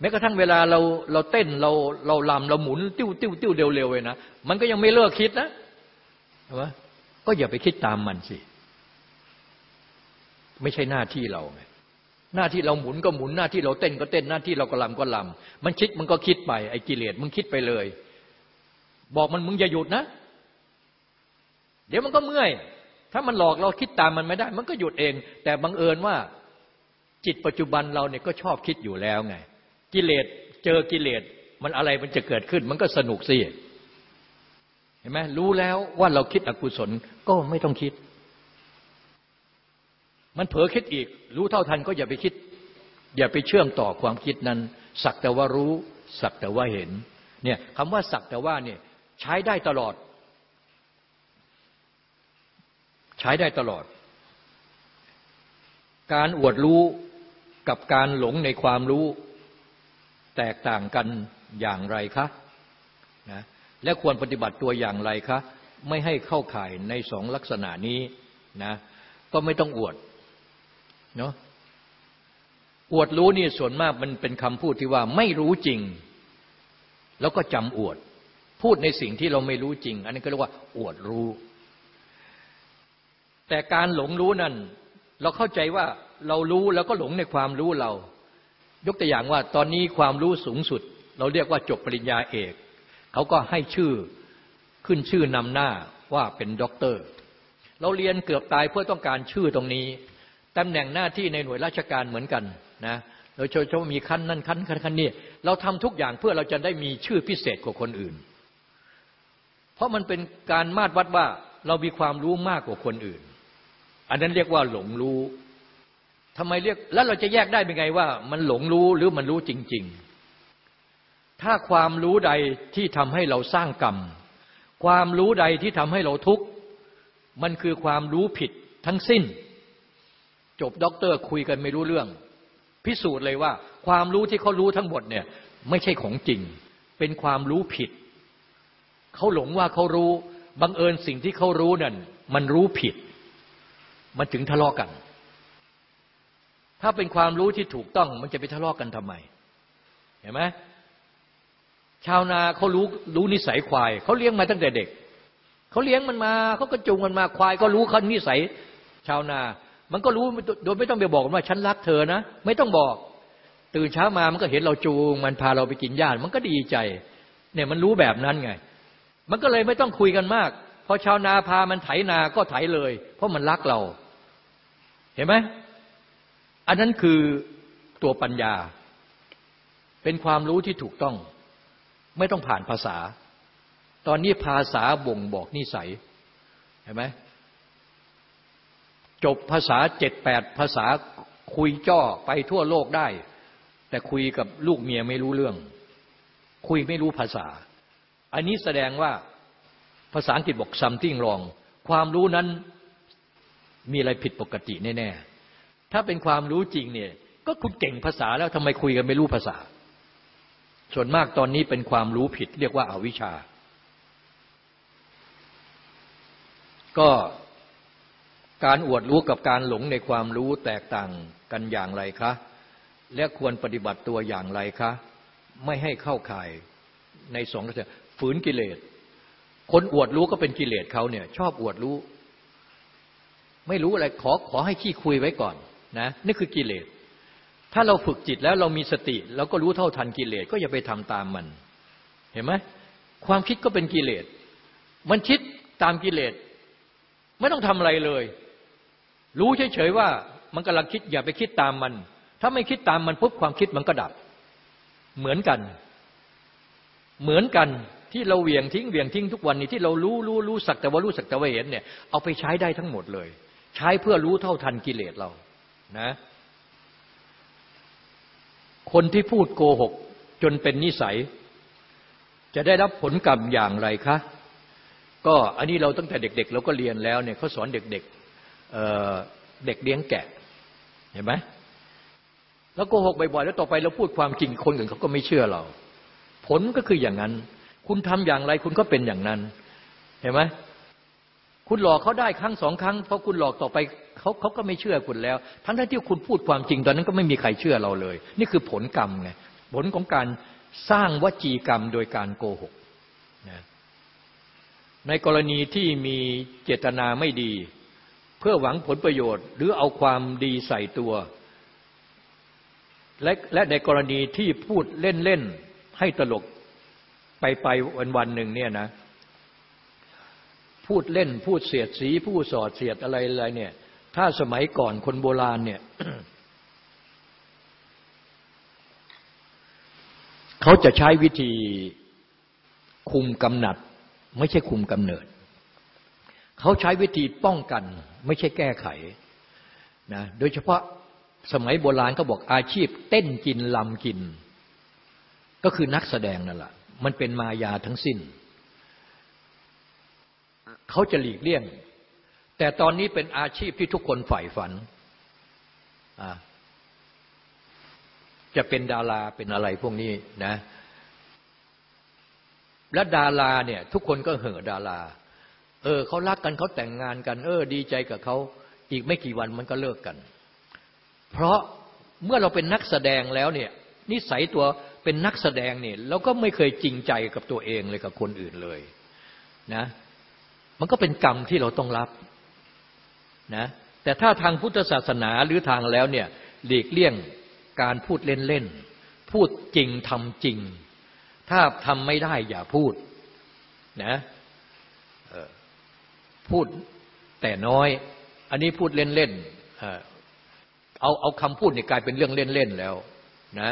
แม้กระทั่งเวลาเราเราเต้นเราเราลำเราหมุนติ้วติ้วติ้วเร็วๆเลยนะมันก็ยังไม่เลิกคิดนะใช่ไหมก็อย่าไปคิดตามมันสิ ไม่ใช่หน้าที่เราไง หน้าที่เราหมุนก็หมุนหน้าที่เราเต้นก็เต้นหน้าที่เราก็ลำก็ลำมันคิดมันก็คิดไปไอ้กิเลสมึงคิดไปเลย บอกมันมึงอย่าหยุดนะ เดี๋ยวมันก็เมื่อย ถ้ามันหลอกเราคิดตามมันไม่ได้ มันก็หยุดเอง แต่บังเอิญว่า จิตปัจจุบันเราเนี่ยก็ชอบคิดอยู่แล้วไง กิเลสเจอกิเลสมันอะไรมันจะเกิดขึ้น มันก็สนุกสิเห็นไหมรู้แล้วว่าเราคิดอกุศลก็ไม่ต้องคิด มันเผลอคิดอีก รู้เท่าทันก็อย่าไปคิด อย่าไปเชื่อมต่อความคิดนั้น สักแต่ว่ารู้ สักแต่ว่าเห็นเนี่ยคำว่าสักแต่ว่าเนี่ยใช้ได้ตลอด ใช้ได้ตลอด การอวดรู้กับการหลงในความรู้ แตกต่างกันอย่างไรคะนะและควรปฏิบัติตัวอย่างไรคะ ไม่ให้เข้าข่ายในสองลักษณะนี้นะก็ไม่ต้องอวด เนาะอวดรู้นี่ส่วนมากมันเป็นคำพูดที่ว่าไม่รู้จริง แล้วก็จำอวด พูดในสิ่งที่เราไม่รู้จริง อันนี้ก็เรียกว่า อวดรู้ แต่การหลงรู้นั่น เราเข้าใจว่าเรารู้แล้วก็หลงในความรู้เรา ยกตัวอย่างว่าตอนนี้ความรู้สูงสุด เราเรียกว่าจบปริญญาเอก เขาก็ให้ชื่อขึ้นชื่อนำหน้าว่าเป็นด็อกเตอร์ เราเรียนเกือบตายเพื่อต้องการชื่อตรงนี้ ตำแหน่งหน้าที่ในหน่วยราชการเหมือนกันนะเราโชว์มีขั้นนั่นขั้นขั้นขั้นนี้เราทำทุกอย่างเพื่อเราจะได้มีชื่อพิเศษกว่าคนอื่น เพราะมันเป็นการมาตรวัดว่าเรามีความรู้มากกว่าคนอื่น อันนั้นเรียกว่าหลงรู้ทำไมเรียกแล้วเราจะแยกได้เป็นไงว่า มันหลงรู้หรือมันรู้จริง ๆ ถ้าความรู้ใดที่ทำให้เราสร้างกรรม ความรู้ใดที่ทำให้เราทุกข์มันคือความรู้ผิดทั้งสิ้น จบด็อกเตอร์คุยกันไม่รู้เรื่อง พิสูจน์เลยว่า ความรู้ที่เขารู้ทั้งหมดเนี่ย ไม่ใช่ของจริง เป็นความรู้ผิด เขาหลงว่าเขารู้บังเอิญสิ่งที่เขารู้นั่นมันรู้ผิด มันถึงทะเลาะกัน ถ้าเป็นความรู้ที่ถูกต้อง มันจะไปทะเลาะกันทำไม เห็นไหมชาวนาเขารู้รู้นิสัยควายเขาเลี้ยงมาตั้งแต่เด็กเขาเลี้ยงมันมาเขาก็จูงมันมาควายก็รู้เขานิสัย ชาวนา มันก็รู้โดยไม่ต้องไปบอกว่าฉันรักเธอนะ ไม่ต้องบอก ตื่นเช้ามามันก็เห็นเราจูง มันพาเราไปกินหญ้ามันก็ดีใจ เนี่ยมันรู้แบบนั้นไง มันก็เลยไม่ต้องคุยกันมากพอชาวนาพามันไถนาก็ไถเลย เพราะมันรักเรา เห็นไหมอันนั้นคือตัวปัญญา เป็นความรู้ที่ถูกต้อง ไม่ต้องผ่านภาษา ตอนนี้ภาษาบ่งบอกนิสัยเห็นไหม จบภาษาเจ็ดแปดภาษาคุยจ้อไปทั่วโลกได้ แต่คุยกับลูกเมียไม่รู้เรื่อง คุยไม่รู้ภาษา อันนี้แสดงว่าภาษาอังกฤษบอก something wrong ความรู้นั้นมีอะไรผิดปกติแน่ๆ ถ้าเป็นความรู้จริงเนี่ย ก็คุณเก่งภาษาแล้วทำไมคุยกันไม่รู้ภาษา ส่วนมากตอนนี้เป็นความรู้ผิดเรียกว่าอาวิชชา ก็ การอวดรู้กับการหลงในความรู้แตกต่างกันอย่างไรคะ และควรปฏิบัติตัวอย่างไรคะ ไม่ให้เข้าข่ายในสองลักษณะฝืนกิเลส คนอวดรู้ก็เป็นกิเลสเขาเนี่ย ชอบอวดรู้ ไม่รู้อะไรขอขอให้ขี้คุยไว้ก่อนนะนี่คือกิเลส ถ้าเราฝึกจิตแล้วเรามีสติเราก็รู้เท่าทันกิเลสก็อย่าไปทำตามมัน เห็นไหมความคิดก็เป็นกิเลส มันคิดตามกิเลส ไม่ต้องทำอะไรเลย รู้เฉยๆว่ามันกำลังคิดอย่าไปคิดตามมัน ถ้าไม่คิดตามมันปุ๊บความคิดมันก็ดับ เหมือนกัน เหมือนกันที่เราเหวี่ยงทิ้งเหวี่ยงทิ้งทุกวันนี้ที่เรารู้รู้รู้สักแต่ว่ารู้สักแต่ว่าเห็นเนี่ยเอาไปใช้ได้ทั้งหมดเลย ใช้เพื่อรู้เท่าทันกิเลสเรานะ คนที่พูดโกหกจนเป็นนิสัย จะได้รับผลกรรมอย่างไรคะก็อันนี้เราตั้งแต่เด็ก ๆ เราก็เรียนแล้วเนี่ยเขาสอนเด็ก ๆ เเด็กเลี้ยงแกะ เห็นไหมแล้วโกหกบ่อยๆแล้วต่อไปเราพูดความจริงคนอื่นเขาก็ไม่เชื่อเรา ผลก็คืออย่างนั้น คุณทำอย่างไรคุณก็เป็นอย่างนั้น เห็นไหมคุณหลอกเขาได้ครั้งสองครั้งพอคุณหลอกต่อไปเขาเขาก็ไม่เชื่อคุณแล้ว ทั้งที่คุณพูดความจริงตอนนั้นก็ไม่มีใครเชื่อเราเลย นี่คือผลกรรมไงผลของการสร้างวจีกรรมโดยการโกหกนะในกรณีที่มีเจตนาไม่ดี เพื่อหวังผลประโยชน์ หรือเอาความดีใส่ตัว และและในกรณีที่พูดเล่น ๆ ให้ตลกไปไปวันวันหนึ่งเนี่ยนะ พูดเล่นพูดเสียดสี พูดสอดเสียดอะไรอะไรเนี่ย ถ้าสมัยก่อนคนโบราณเนี่ยเขาจะใช้วิธีคุมกำหนัด ไม่ใช่คุมกำเนิด เขาใช้วิธีป้องกัน ไม่ใช่แก้ไขนะโดยเฉพาะสมัยโบราณเขาบอกอาชีพ เต้นกินลำกิน ก็คือนักแสดงนั่นแหละมันเป็นมายาทั้งสิ้น เขาจะหลีกเลี่ยง แต่ตอนนี้เป็นอาชีพที่ทุกคนใฝ่ฝัน จะเป็นดาราเป็นอะไรพวกนี้นะ และดาราเนี่ย ทุกคนก็เห่อดารา เออเขารักกันเขาแต่งงานกัน เออ ดีใจกับเขาอีกไม่กี่วันมันก็เลิกกัน เพราะเมื่อเราเป็นนักแสดงแล้วเนี่ย นิสัยตัวเป็นนักแสดงเนี่ยเราก็ไม่เคยจริงใจกับตัวเองเลยกับคนอื่นเลยนะ มันก็เป็นกรรมที่เราต้องรับนะ แต่ถ้าทางพุทธศาสนาหรือทางแล้วเนี่ยหลีกเลี่ยงการพูดเล่นๆพูดจริงทำจริง ถ้าทำไม่ได้อย่าพูดนะ พูดแต่น้อย อันนี้พูดเล่นๆเอาเอาคำพูดเนี่ยกลายเป็นเรื่องเล่นๆแล้วนะ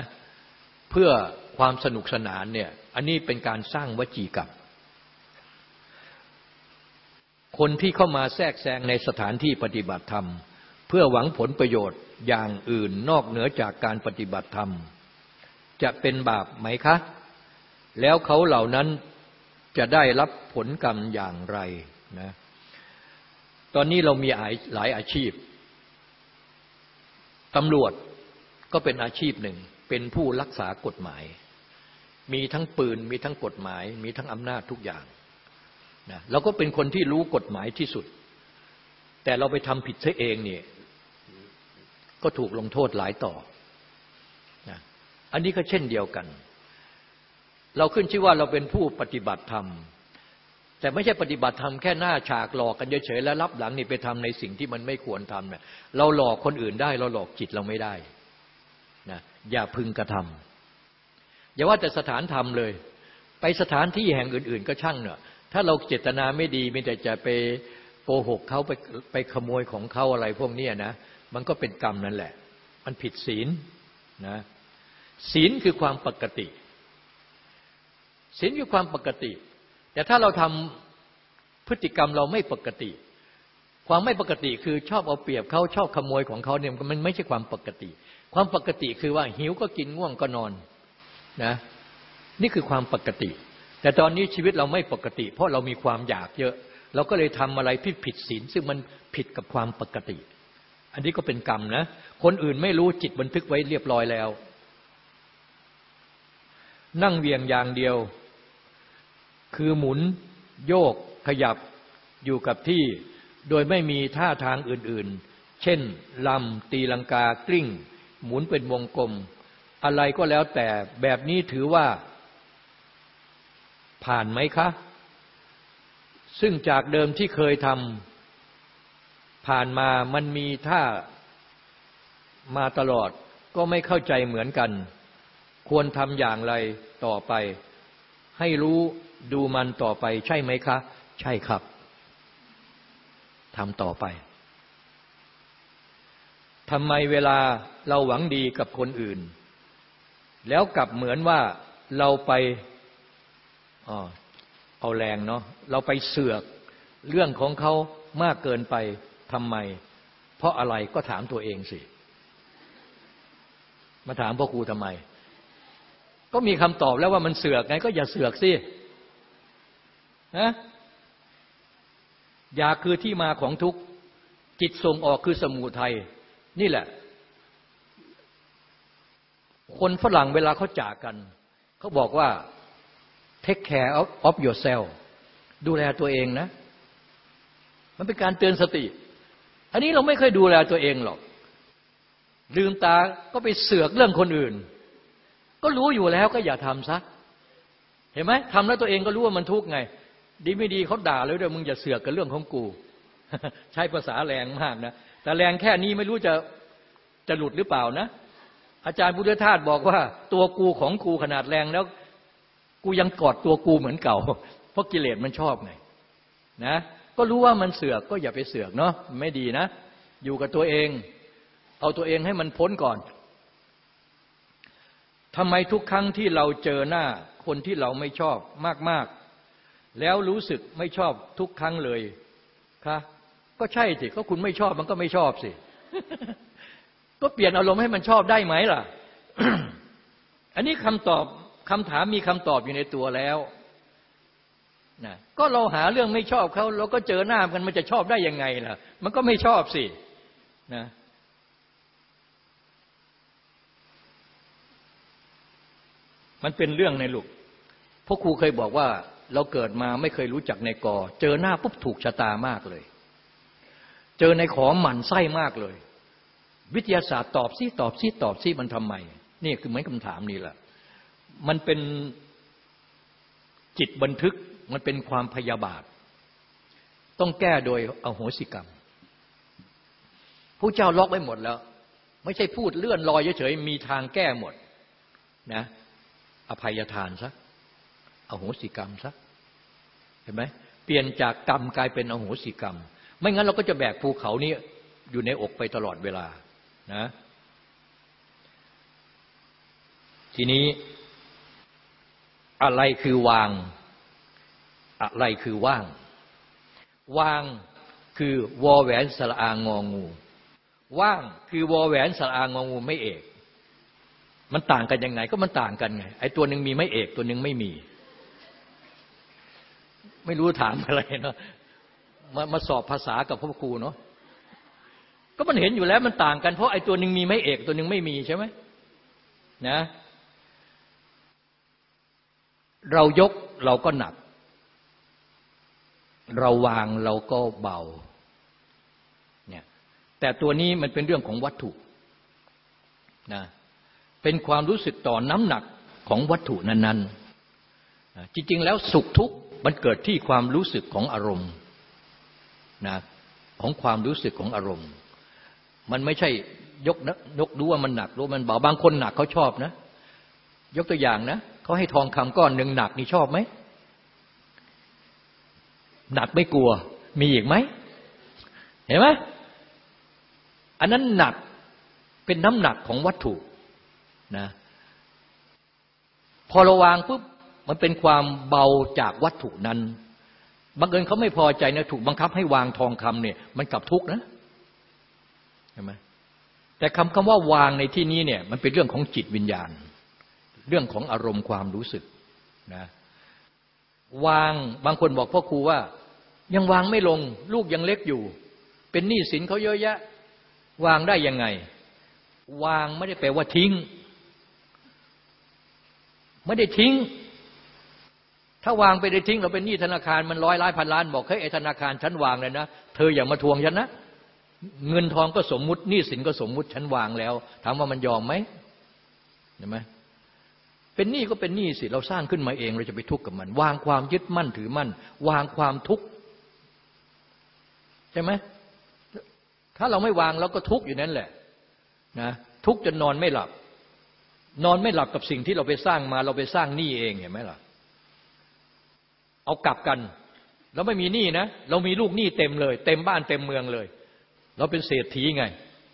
เพื่อความสนุกสนานเนี่ยอันนี้เป็นการสร้างวจีกรรมคนที่เข้ามาแทรกแซงในสถานที่ปฏิบัติธรรม เพื่อหวังผลประโยชน์อย่างอื่นนอกเหนือจากการปฏิบัติธรรม จะเป็นบาปไหมคะ แล้วเขาเหล่านั้นจะได้รับผลกรรมอย่างไรนะ ตอนนี้เรามีหลายอาชีพ ตำรวจก็เป็นอาชีพหนึ่ง เป็นผู้รักษากฎหมาย มีทั้งปืน มีทั้งกฎหมาย มีทั้งอำนาจทุกอย่างนะเราก็เป็นคนที่รู้กฎหมายที่สุด แต่เราไปทำผิดซะเองเนี่ยก็ถูกลงโทษหลายต่อนะอันนี้ก็เช่นเดียวกัน เราขึ้นชื่อว่าเราเป็นผู้ปฏิบัติธรรม แต่ไม่ใช่ปฏิบัติธรรมแค่หน้าฉากหลอกกันเฉยๆแล้วรับหลังนี่ไปทำในสิ่งที่มันไม่ควรทำเนี่ยเราหลอกคนอื่นได้ เราหลอกจิตเราไม่ได้นะอย่าพึงกระทำอย่าว่าแต่สถานธรรมเลย ไปสถานที่แห่งอื่น ๆ ก็ช่างเนอะถ้าเราเจตนาไม่ดีมีแต่จะไปโกหกเขาไปไปขโมยของเขาอะไรพวกนี้นะมันก็เป็นกรรมนั่นแหละ มันผิดศีลนะศีลคือความปกติศีลคือความปกติ แต่ถ้าเราทำพฤติกรรมเราไม่ปกติ ความไม่ปกติคือชอบเอาเปรียบเขาชอบขโมยของเขาเนี่ยมันไม่ใช่ความปกติ ความปกติคือว่าหิวก็กินง่วงก็นอนนะ นี่คือความปกติ แต่ตอนนี้ชีวิตเราไม่ปกติ เพราะเรามีความอยากเยอะ เราก็เลยทำอะไรที่ผิดศีลซึ่งมันผิดกับความปกติ อันนี้ก็เป็นกรรมนะ คนอื่นไม่รู้จิตบันทึกไว้เรียบร้อยแล้ว นั่งเวียงอย่างเดียว คือหมุนโยกขยับอยู่กับที่ โดยไม่มีท่าทางอื่นๆ เช่นลำตีลังกากลิ้ง หมุนเป็นวงกลม อะไรก็แล้วแต่แบบนี้ถือว่า ผ่านไหมคะ ซึ่งจากเดิมที่เคยทำผ่านมามันมีท่ามาตลอดก็ไม่เข้าใจเหมือนกัน ควรทำอย่างไรต่อไป ให้รู้ ดูมันต่อไปใช่ไหมคะ ใช่ครับทำต่อไปทำไมเวลาเราหวังดีกับคนอื่น แล้วกลับเหมือนว่าเราไปออเอาแรงเนาะเราไปเสือกเรื่องของเขามากเกินไปทำไม เพราะอะไรก็ถามตัวเองสิ มาถามพ่อครูทำไม ก็มีคำตอบแล้วว่ามันเสือกไง ก็อย่าเสือกสิ นะอยากคือที่มาของทุกจิตส่งออกคือสมุทัยนี่แหละ คนฝรั่งเวลาเขาจากกัน เขาบอกว่า take care of yourself ดูแลตัวเองนะ มันเป็นการเตือนสติ อันนี้เราไม่เคยดูแลตัวเองหรอก ลืมตาก็ไปเสือกเรื่องคนอื่น ก็รู้อยู่แล้วก็อย่าทำซะ เห็นไหมทำแล้วตัวเองก็รู้ว่ามันทุกข์ไง ดีไม่ดีเขาด่าเลยด้วยมึงอย่าเสือกกับเรื่องของกู ใช้ภาษาแรงมากนะ แต่แรงแค่นี้ไม่รู้จะจะหลุดหรือเปล่านะ อาจารย์พุทธทาสบอกว่า ตัวกูของกูขนาดแรงแล้ว กูยังกอดตัวกูเหมือนเก่า เพราะกิเลสมันชอบไงนะ ก็รู้ว่ามันเสือกก็อย่าไปเสือกเนาะไม่ดีนะ อยู่กับตัวเอง เอาตัวเองให้มันพ้นก่อนทำไมทุกครั้งที่เราเจอหน้าคนที่เราไม่ชอบมากๆ แล้วรู้สึกไม่ชอบทุกครั้งเลยคะก็ใช่สิก็คุณไม่ชอบมันก็ไม่ชอบสิ ก็เปลี่ยนอารมณ์ให้มันชอบได้ไหมล่ะ อันนี้คำตอบคำถามมีคำตอบอยู่ในตัวแล้วนะก็เราหาเรื่องไม่ชอบเขาเราก็เจอหน้ากันมันจะชอบได้ยังไงล่ะ มันก็ไม่ชอบสินะมันเป็นเรื่องในลูกพ่อครูเคยบอกว่า เราเกิดมาไม่เคยรู้จักในกอ เจอหน้าปุ๊บถูกชะตามากเลย เจอในขอหมันไส้มากเลย วิทยาศาสตร์ตอบซิตอบซิตอบซิมันทำไมนี่คือเหมือนคำถามนี้แหละมันเป็นจิตบันทึกมันเป็นความพยาบาท ต้องแก้โดยอโหสิกรรมผู้เจ้าล็อกไว้หมดแล้ว ไม่ใช่พูดเลื่อนลอยเฉยๆมีทางแก้หมดนะ อภัยทานซะอโหสิกรรมซะ เห็นไหมเปลี่ยนจากกรรมกลายเป็นอโหสิกรรม ไม่งั้นเราก็จะแบกภูเขานี้อยู่ในอกไปตลอดเวลานะทีนี้อะไรคือวาง อะไรคือว่าง วางคือวอแหวนสระอางองู ว่างคือวอแหวนสระอางองูไม่เอก มันต่างกันยังไงก็มันต่างกันไงไอ้ตัวหนึ่งมีไม่เอกตัวหนึ่งไม่มี ไม่รู้ถามอะไรเนาะมามาสอบภาษากับพ่อครูเนาะก็มันเห็นอยู่แล้วมันต่างกันเพราะไอ้ตัวหนึ่งมีไม่เอกตัวหนึ่งไม่มีใช่ไหมนะ เรายกเราก็หนัก เราวางเราก็เบาเนี่ยแต่ตัวนี้มันเป็นเรื่องของวัตถุนะเป็นความรู้สึกต่อน้ำหนักของวัตถุนั้นๆจริงๆแล้วสุขทุกข์ มันเกิดที่ความรู้สึกของอารมณ์นะของความรู้สึกของอารมณ์ มันไม่ใช่ยกนะยกดูว่ามันหนักรู้มันเบาบางคนหนักเขาชอบนะ ยกตัวอย่างนะเขาให้ทองคำก้อนหนึ่งหนักนี่ชอบไหมหนักไม่กลัว มีอีกไหมเห็นไหมอันนั้นหนักเป็นน้ำหนักของวัตถุนะ พอระวางปุ๊บ มันเป็นความเบาจากวัตถุนั้นบังเอิญเขาไม่พอใจนะถูกบังคับให้วางทองคำเนี่ยมันกลับทุกข์นะเห็นไหมแต่คำคำว่าวางในที่นี้เนี่ยมันเป็นเรื่องของจิตวิญญาณ เรื่องของอารมณ์ความรู้สึกนะวางบางคนบอกพ่อครูว่า ยังวางไม่ลงลูกยังเล็กอยู่ เป็นหนี้สินเขาเยอะแยะ วางได้ยังไง วางไม่ได้แปลว่าทิ้ง ไม่ได้ทิ้ง ถ้าวางไปได้ทิ้งเราเป็นหนี้ธนาคารมันร้อยล้านพันล้านบอกเฮ้ยไอ้ธนาคารฉันวางเลยนะ เธออย่ามาทวงฉันนะเงินทองก็สมมุติหนี้สินก็สมมุติฉันวางแล้วถามว่ามันยอมไหมเห็นไหมเป็นหนี้ก็เป็นหนี้สิเราสร้างขึ้นมาเองเราจะไปทุกข์กับมัน วางความยึดมั่นถือมั่น วางความทุกข์ใช่ไหมถ้าเราไม่วางเราก็ทุกข์อยู่นั่นแหละนะทุกข์จนนอนไม่หลับ นอนไม่หลับกับสิ่งที่เราไปสร้างมา เราไปสร้างหนี้เองเห็นไหมล่ะ เอากลับกัน เราไม่มีหนี้นะ เรามีลูกหนี้เต็มเลย เต็มบ้านเต็มเมืองเลย เราเป็นเศรษฐีไง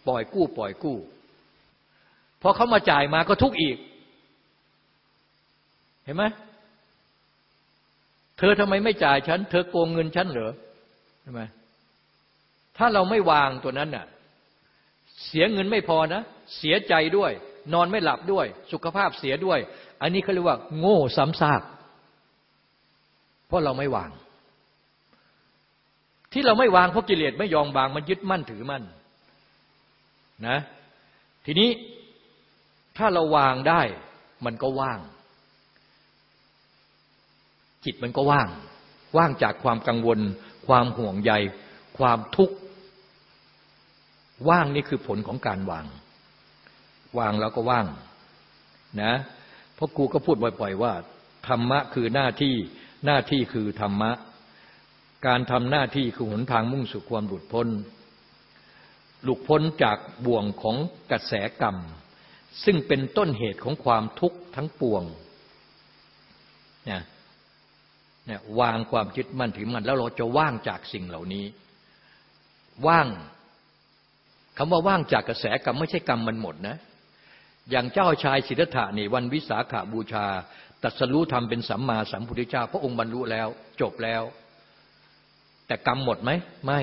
ปล่อยกู้ ปล่อยกู้พอเขามาจ่ายมาก็ทุกข์อีก เห็นไหมเธอทำไมไม่จ่ายฉัน เธอโกงเงินฉันเหรอใช่ไหมถ้าเราไม่วางตัวนั้นน่ะ เสียเงินไม่พอนะ เสียใจด้วย นอนไม่หลับด้วย สุขภาพเสียด้วย อันนี้เขาเรียกว่า โง่ซ้ำซาก เพราะเราไม่วาง ที่เราไม่วางเพราะกิเลสไม่ยอมวางมันยึดมั่นถือมั่นนะ ทีนี้ถ้าเราวางได้ มันก็ว่าง จิตมันก็ว่าง ว่างจากความกังวล ความห่วงใย ความทุกข์ ว่างนี่คือผลของการวาง วางแล้วก็ว่างนะพราะกูก็พูดบ่อย ๆ ว่าธรรมะคือหน้าที่ หน้าที่คือธรรมะ การทำหน้าที่คือหนทางมุ่งสู่ความหลุดพ้น หลุดพ้นจากบ่วงของกระแสกรรม ซึ่งเป็นต้นเหตุของความทุกข์ทั้งปวงเนี่ยนี่ยวางความยึดมั่นถือมั่นแล้วเราจะว่างจากสิ่งเหล่านี้ ว่างคำว่าว่างจากกระแสกรรมไม่ใช่กรรมมันหมดนะ อย่างเจ้าชายสิทธัตถะนี่วันวิสาขาบูชา ตัดสรู้ธรรมเป็นสัมมาสัมพุทธเจ้า พระองค์บรรลุแล้ว จบแล้ว แต่กรรมหมดไหมไม่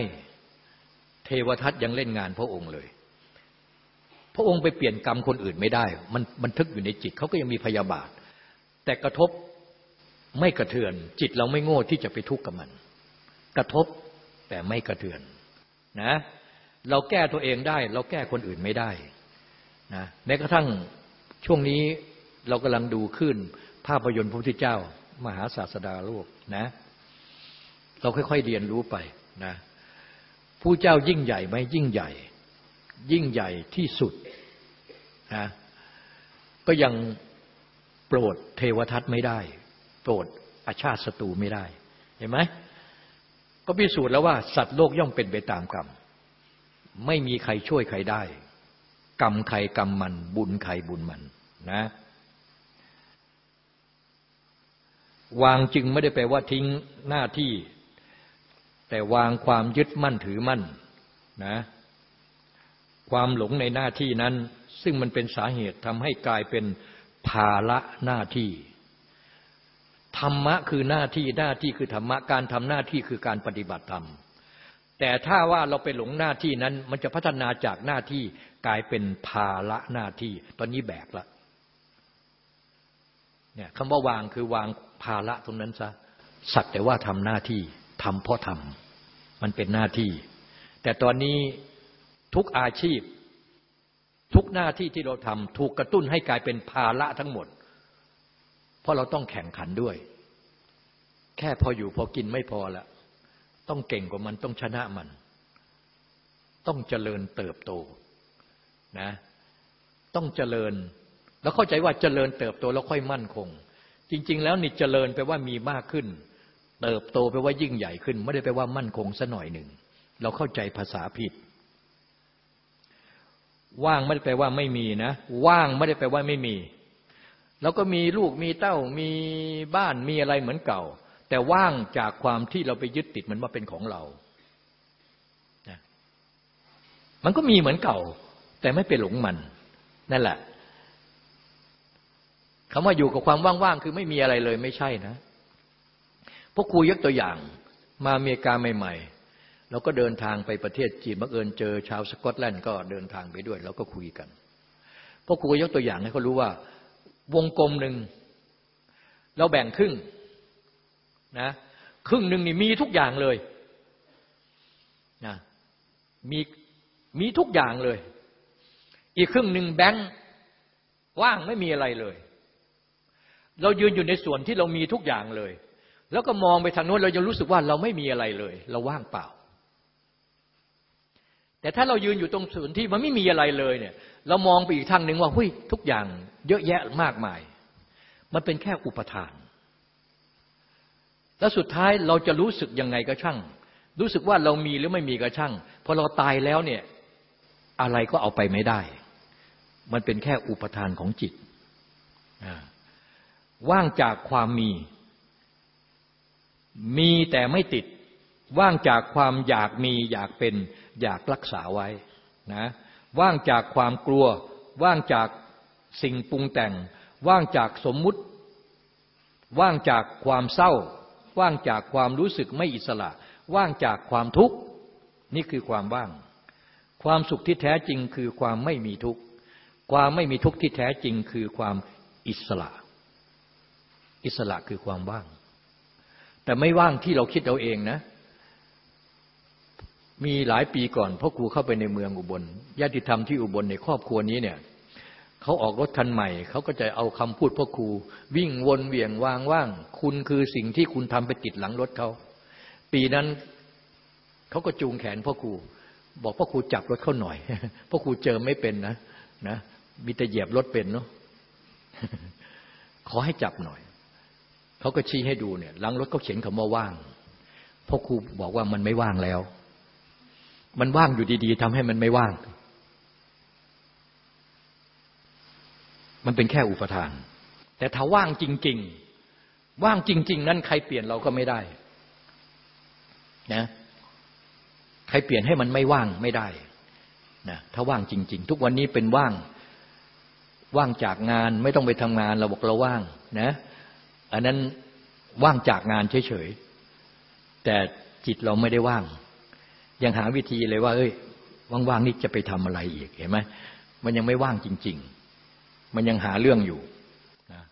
เทวทัตยังเล่นงานพระองค์เลย พระองค์ไปเปลี่ยนกรรมคนอื่นไม่ได้ มันบันทึกอยู่ในจิตเขาก็ยังมีพยาบาท แต่กระทบไม่กระเทือน จิตเราไม่โง่ที่จะไปทุกข์กับมัน กระทบแต่ไม่กระเทือนนะ เราแก้ตัวเองได้ เราแก้คนอื่นไม่ได้นะแม้กระทั่งช่วงนี้เรากำลังดูขึ้น ภาพยนตร์พระพุทธเจ้า มหาศาสดาโลกนะ เราค่อยๆเรียนรู้ไปนะผู้เจ้ายิ่งใหญ่ไหมยิ่งใหญ่ ยิ่งใหญ่ที่สุดนะก็ยังโปรดเทวทัตไม่ได้โกรธอาชาติศัตรูไม่ได้ เห็นไหมก็พิสูจน์แล้วว่าสัตว์โลกย่อมเป็นไปตามกรรม ไม่มีใครช่วยใครได้ กรรมใครกรรมมัน บุญใครบุญมันนะ วางจึงไม่ได้แปลว่าทิ้งหน้าที่ แต่วางความยึดมั่นถือมั่นนะความหลงในหน้าที่นั้น ซึ่งมันเป็นสาเหตุทำให้กลายเป็นภาระหน้าที่ ธรรมะคือหน้าที่หน้าที่คือธรรมะการทำหน้าที่คือการปฏิบัติธรรม แต่ถ้าว่าเราไปหลงหน้าที่นั้น มันจะพัฒนาจากหน้าที่กลายเป็นภาระหน้าที่ ตอนนี้แบกละ เนี่ยคำว่าวางคือวางภาระตรงนั้นซะสักแต่ว่าทำหน้าที่ทำเพราะทำมันเป็นหน้าที่ แต่ตอนนี้ทุกอาชีพ ทุกหน้าที่ที่เราทำถูกกระตุ้นให้กลายเป็นภาระทั้งหมด เพราะเราต้องแข่งขันด้วย แค่พออยู่พอกินไม่พอละต้องเก่งกว่ามันต้องชนะมัน ต้องเจริญเติบโตนะ ต้องเจริญ แล้วเข้าใจว่าเจริญเติบโตแล้วค่อยมั่นคง จริง ๆ แล้วนี่เจริญไปว่ามีมากขึ้น เติบโตไปว่ายิ่งใหญ่ขึ้น ไม่ได้ไปว่ามั่นคงซะหน่อยหนึ่ง เราเข้าใจภาษาผิด ว่างไม่ได้แปลว่าไม่มีนะ ว่างไม่ได้แปลว่าไม่มี แล้วก็มีลูกมีเต้ามีบ้านมีอะไรเหมือนเก่า แต่ว่างจากความที่เราไปยึดติดมันว่าเป็นของเรามันก็มีเหมือนเก่า แต่ไม่ไปหลงมัน นั่นแหละ คำว่าอยู่กับความว่างๆคือไม่มีอะไรเลยไม่ใช่นะพวกครูยกตัวอย่างมาอเมริกาใหม่ ๆ เราก็เดินทางไปประเทศจีนบังเอิญเจอชาวสกอตแลนด์ก็เดินทางไปด้วยแล้วก็คุยกันพวกครูยกตัวอย่างให้เขารู้ว่าวงกลมหนึ่งเราแบ่งครึ่งนะครึ่งหนึ่งนี่มีทุกอย่างเลยนะมีมีทุกอย่างเลย อีกครึ่งหนึ่งแบงค์ว่างไม่มีอะไรเลย เรายืนอยู่ในส่วนที่เรามีทุกอย่างเลย แล้วก็มองไปทางโน้นเราจะรู้สึกว่าเราไม่มีอะไรเลย เราว่างเปล่า แต่ถ้าเรายืนอยู่ตรงส่วนที่มันไม่มีอะไรเลยเนี่ย เรามองไปอีกทางหนึ่งว่าหุ้ยทุกอย่าง เยอะแยะมากมาย มันเป็นแค่อุปทาน แล้วสุดท้ายเราจะรู้สึกยังไงก็ช่าง รู้สึกว่าเรามีหรือไม่มีก็ช่างพอเราตายแล้วเนี่ยอะไรก็เอาไปไม่ได้ มันเป็นแค่อุปทานของจิต ว่างจากความมี มีแต่ไม่ติด ว่างจากความอยากมีอยากเป็น อยากรักษาไว้นะว่างจากความกลัว ว่างจากสิ่งปรุงแต่ง ว่างจากสมมุติ ว่างจากความเศร้า ว่างจากความรู้สึกไม่อิสระ ว่างจากความทุกข์ นี่คือความว่าง ความสุขที่แท้จริงคือความไม่มีทุกข์ ความไม่มีทุกข์ที่แท้จริงคือความอิสระ อิสระคือความว่าง แต่ไม่ว่างที่เราคิดเอาเองนะ มีหลายปีก่อนพ่อครูเข้าไปในเมืองอุบลญาติธรรมที่อุบลในครอบครัวนี้เนี่ยเขาออกรถคันใหม่ เขาก็จะเอาคำพูดพ่อครู วิ่งวนเวียงวางว่าง คุณคือสิ่งที่คุณทำไปติดหลังรถเขาปีนั้นเขาก็จูงแขนพ่อครู บอกพ่อครูจับรถเขาหน่อยพ่อครูเจอไม่เป็นนะนะมีแต่เหยียบรถเป็นเนาะขอให้จับหน่อย เขาก็ชี้ให้ดูเนี่ยหลังรถเขาเขียนคำว่าว่างพ่อครูบอกว่ามันไม่ว่างแล้ว มันว่างอยู่ดีๆทำให้มันไม่ว่าง มันเป็นแค่อุปทาน แต่ถ้าว่างจริง ๆ ว่างจริง ๆ นั้นใครเปลี่ยนเราก็ไม่ได้ นะใครเปลี่ยนให้มันไม่ว่างไม่ได้นะถ้าว่างจริง ๆ ทุกวันนี้เป็นว่าง ว่างจากงานไม่ต้องไปทำงานเราบอกเราว่างนะ อันนั้นว่างจากงานเฉยๆ แต่จิตเราไม่ได้ว่าง ยังหาวิธีเลยว่า เอ้ย ว่างๆนี่จะไปทำอะไรอีกเห็นไหมมันยังไม่ว่างจริง ๆ มันยังหาเรื่องอยู่นะ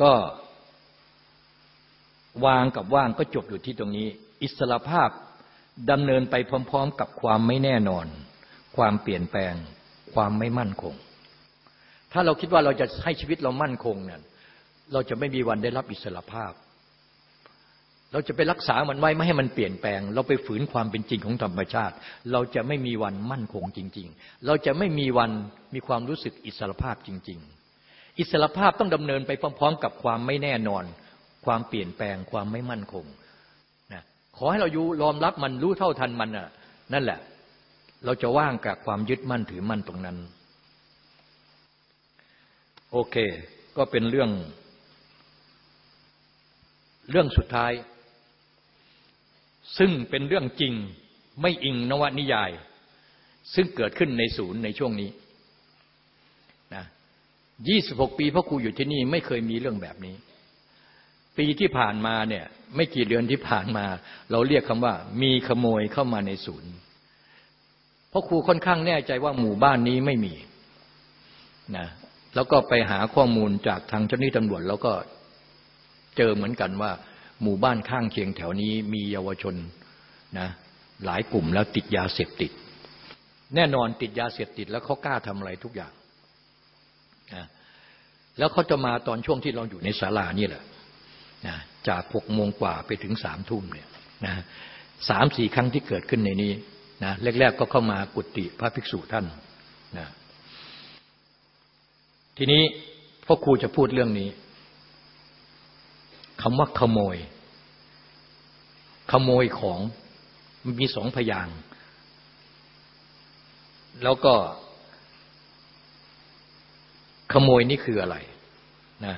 ก็วางกับว่างก็จบอยู่ที่ตรงนี้ อิสระภาพดำเนินไปพร้อม ๆ กับความไม่แน่นอน ความเปลี่ยนแปลง ความไม่มั่นคง ถ้าเราคิดว่าเราจะให้ชีวิตเรามั่นคงเนี่ยเราจะไม่มีวันได้รับอิสรภาพ เราจะไปรักษามันไว้ไม่ให้มันเปลี่ยนแปลง เราไปฝืนความเป็นจริงของธรรมชาติ เราจะไม่มีวันมั่นคงจริง ๆ เราจะไม่มีวันมีความรู้สึกอิสรภาพจริง ๆ อิสรภาพต้องดำเนินไปพร้อม ๆ กับความไม่แน่นอน ความเปลี่ยนแปลง ความไม่มั่นคงนะขอให้เราอยู่ยอมรับมันรู้เท่าทันมันน่ะนั่นแหละ เราจะว่างกับความยึดมั่นถือมั่นตรงนั้น โอเค ก็เป็นเรื่อง เรื่องสุดท้าย ซึ่งเป็นเรื่องจริงไม่อิงนวนิยาย ซึ่งเกิดขึ้นในศูนย์ในช่วงนี้นะยี่สิบหกปีพ่อครูอยู่ที่นี่ไม่เคยมีเรื่องแบบนี้ ปีที่ผ่านมาเนี่ย ไม่กี่เดือนที่ผ่านมา เราเรียกคำว่า มีขโมยเข้ามาในศูนย์พ่อครูค่อนข้างแน่ใจว่าหมู่บ้านนี้ไม่มีนะ แล้วก็ไปหาข้อมูลจากทางเจ้าหน้าที่ตำรวจ แล้วก็เจอเหมือนกันว่า หมู่บ้านข้างเคียงแถวนี้มีเยาวชนนะหลายกลุ่มแล้วติดยาเสพติด แน่นอนติดยาเสพติด แล้วเขากล้าทำอะไรทุกอย่างนะแล้วเขาจะมาตอนช่วงที่เราอยู่ในศาลานี่แหละนะจากหกโมงกว่าไปถึงสามทุ่มเนี่ยนะสามสี่ครั้งที่เกิดขึ้นในนี้นะแรกๆก็เข้ามากุฏิพระภิกษุท่านนะ ทีนี้พ่อครูจะพูดเรื่องนี้คำว่าขโมย ขโมยของมันมีสองพยาง แล้วก็ ขโมยนี่คืออะไรนะ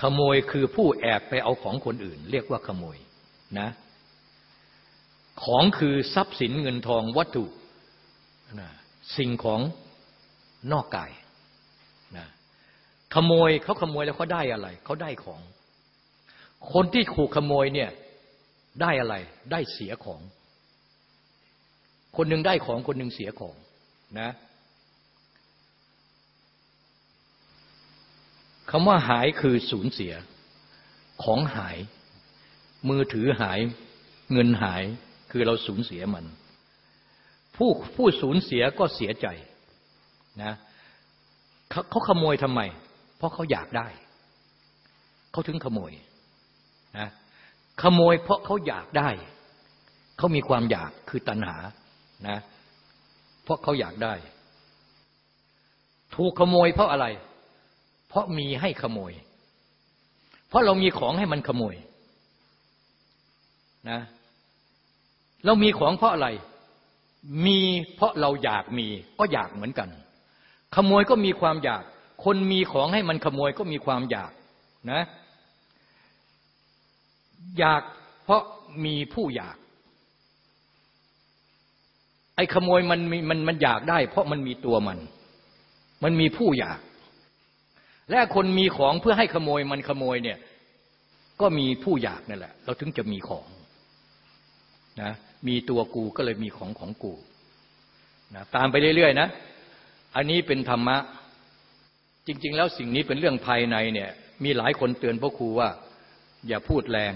ขโมยคือผู้แอบไปเอาของคนอื่น เรียกว่าขโมยนะของคือทรัพย์สินเงินทองวัตถุนะสิ่งของนอกกาย ขโมยเขาขโมยแล้วเขาได้อะไรเขาได้ของ คนที่ถูกขโมยเนี่ยได้อะไรได้เสียของ คนหนึ่งได้ของคนหนึ่งเสียของนะคำว่าหายคือสูญเสีย ของหาย มือถือหาย เงินหายคือเราสูญเสียมัน ผู้ผู้สูญเสียก็เสียใจนะเขาเขาขโมยทำไม เพราะเขาอยากได้ เขาถึงขโมยนะขโมยเพราะเขาอยากได้ เขามีความอยากคือตัณหานะเพราะเขาอยากได้ ถูกขโมยเพราะอะไร เพราะมีให้ขโมย เพราะเรามีของให้มันขโมยนะเรามีของเพราะอะไร มีเพราะเราอยากมีก็อยากเหมือนกัน ขโมยก็มีความอยาก คนมีของให้มันขโมยก็มีความอยากนะ อยากเพราะมีผู้อยาก ไอ้ขโมยมันมันมันอยากได้ เพราะมันมีตัวมัน มันมีผู้อยาก และคนมีของเพื่อให้ขโมยมันขโมยเนี่ย ก็มีผู้อยากนั่นแหละ เราถึงจะมีของนะมีตัวกูก็เลยมีของของกูนะตามไปเรื่อยๆนะ อันนี้เป็นธรรมะ จริง ๆ แล้วสิ่งนี้เป็นเรื่องภายในเนี่ย มีหลายคนเตือนพ่อครูว่า อย่าพูดแรง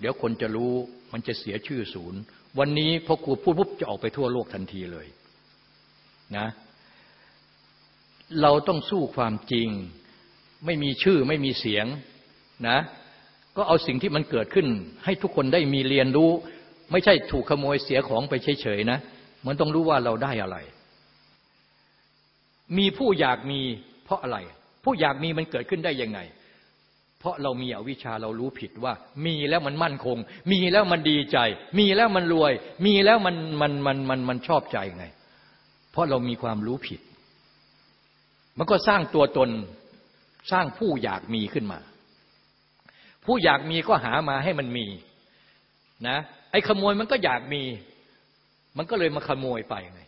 เดี๋ยวคนจะรู้มันจะเสียชื่อศูนย์ วันนี้พอครูพูดปุ๊บจะออกไปทั่วโลกทันทีเลยนะเราต้องสู้ความจริง ไม่มีชื่อไม่มีเสียงนะ ก็เอาสิ่งที่มันเกิดขึ้น ให้ทุกคนได้มีเรียนรู้ ไม่ใช่ถูกขโมยเสียของไปเฉยๆนะ มันต้องรู้ว่าเราได้อะไร มีผู้อยากมีเพราะอะไร ผู้อยากมีมันเกิดขึ้นได้ยังไง เพราะเรามีอวิชชาเรารู้ผิดว่า มีแล้วมันมั่นคง มีแล้วมันดีใจ มีแล้วมันรวย มีแล้วมันมันมันมันมันชอบใจไง เพราะเรามีความรู้ผิด มันก็สร้างตัวตนสร้างผู้อยากมีขึ้นมา ผู้อยากมีก็หามาให้มันมีนะไอ้ขโมยมันก็อยากมี มันก็เลยมาขโมยไปไง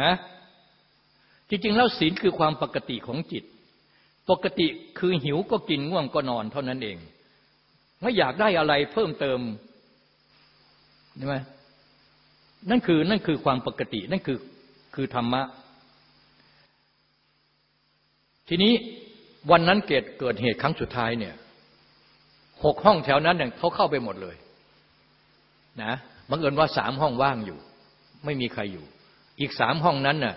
นะ จริงๆแล้วศีลคือความปกติของจิต ปกติคือหิวก็กินง่วงก็นอนเท่านั้นเอง ไม่อยากได้อะไรเพิ่มเติมใช่ไหมนั่นคือนั่นคือความปกตินั่นคือคือธรรมะ ทีนี้วันนั้นเกิดเกิดเหตุครั้งสุดท้ายเนี่ยหกห้องแถวนั้นเนี่ยเขาเข้าไปหมดเลยนะบังเอิญว่าสามห้องว่างอยู่ ไม่มีใครอยู่ อีกสามห้องนั้นน่ะ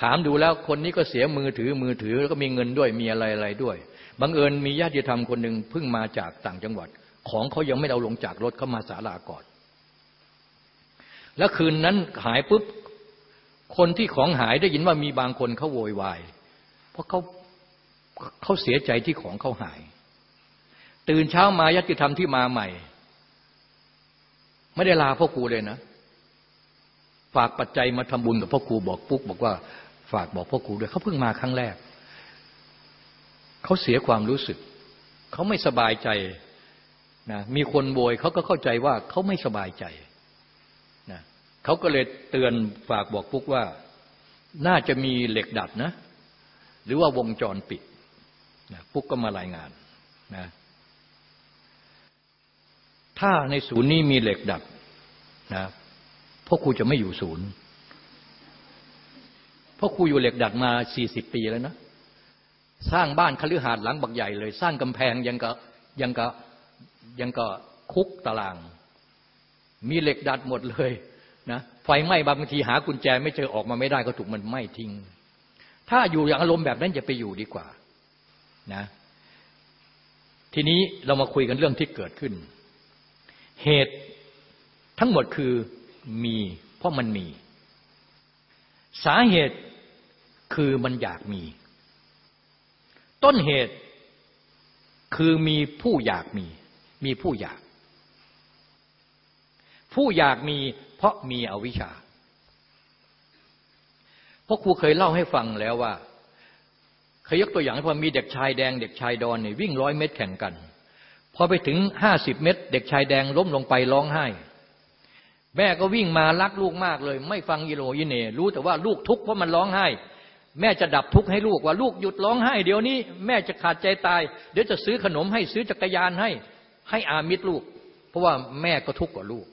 ถามดูแล้วคนนี้ก็เสียมือถือมือถือแล้วก็มีเงินด้วยมีอะไรอะไรด้วยบังเอิญมีญาติธรรมคนหนึ่งเพิ่งมาจากต่างจังหวัด ของเขายังไม่เอาลงจากรถเขามาศาลาก่อน แล้วคืนนั้นหายปุ๊บคนที่ของหายได้ยินว่ามีบางคนเขาโวยวายเพราะเขาเขาเสียใจที่ของเขาหาย ตื่นเช้ามาญาติธรรมที่มาใหม่ ไม่ได้ลาพ่อครูเลยนะ ฝากปัจจัยมาทำบุญกับพ่อครูบอกปุ๊กบอกว่า ฝากบอกพ่อครูด้วยเขาเพิ่งมาครั้งแรก เขาเสียความรู้สึก เขาไม่สบายใจนะมีคนโวยเขาก็เข้าใจว่าเขาไม่สบายใจนะเขาก็เลยเตือนฝากบอกปุ๊กว่า น่าจะมีเหล็กดัดนะ หรือว่าวงจรปิดนะปุ๊กก็มารายงานนะถ้าในศูนย์นี้มีเหล็กดัดนะพ่อครูจะไม่อยู่ศูนย์ พ่อครูอยู่เหล็กดัดมาสี่สิบปีแล้วนะสร้างบ้านคฤหาสน์หลังบักใหญ่เลย สร้างกำแพงยังกะยังกะยังก็คุกตาราง มีเหล็กดัดหมดเลยนะไฟไหม้บางทีหากุญแจ ไม่เจอออกมาไม่ได้ก็ถูกมันไหม้ทิ้ง ถ้าอยู่อย่างอารมณ์แบบนั้นอย่าไปอยู่ดีกว่านะทีนี้เรามาคุยกันเรื่องที่เกิดขึ้น เหตุทั้งหมดคือมี เพราะมันมี สาเหตุคือมันอยากมี ต้นเหตุคือมีผู้อยากมี มีผู้อยาก ผู้อยากมีเพราะมีอวิชชาเพราะครูเคยเล่าให้ฟังแล้วว่าเคยยกตัวอย่างให้พอมีเด็กชายแดง เด็กชายดอนเนี่ยวิ่งร้อยเมตรแข่งกัน พอไปถึงห้าสิบเมตร เด็กชายแดงล้มลงไปร้องไห้ แม่ก็วิ่งมารักลูกมากเลย ไม่ฟังยีโรยีเน รู้แต่ว่าลูกทุกข์เพราะมันร้องไห้ แม่จะดับทุกข์ให้ลูกว่าลูกหยุดร้องไห้ เดี๋ยวนี้แม่จะขาดใจตาย เดี๋ยวจะซื้อขนมให้ซื้อจักรยานให้ ให้อามิตรลูก เพราะว่าแม่ก็ทุกข์กว่าลูก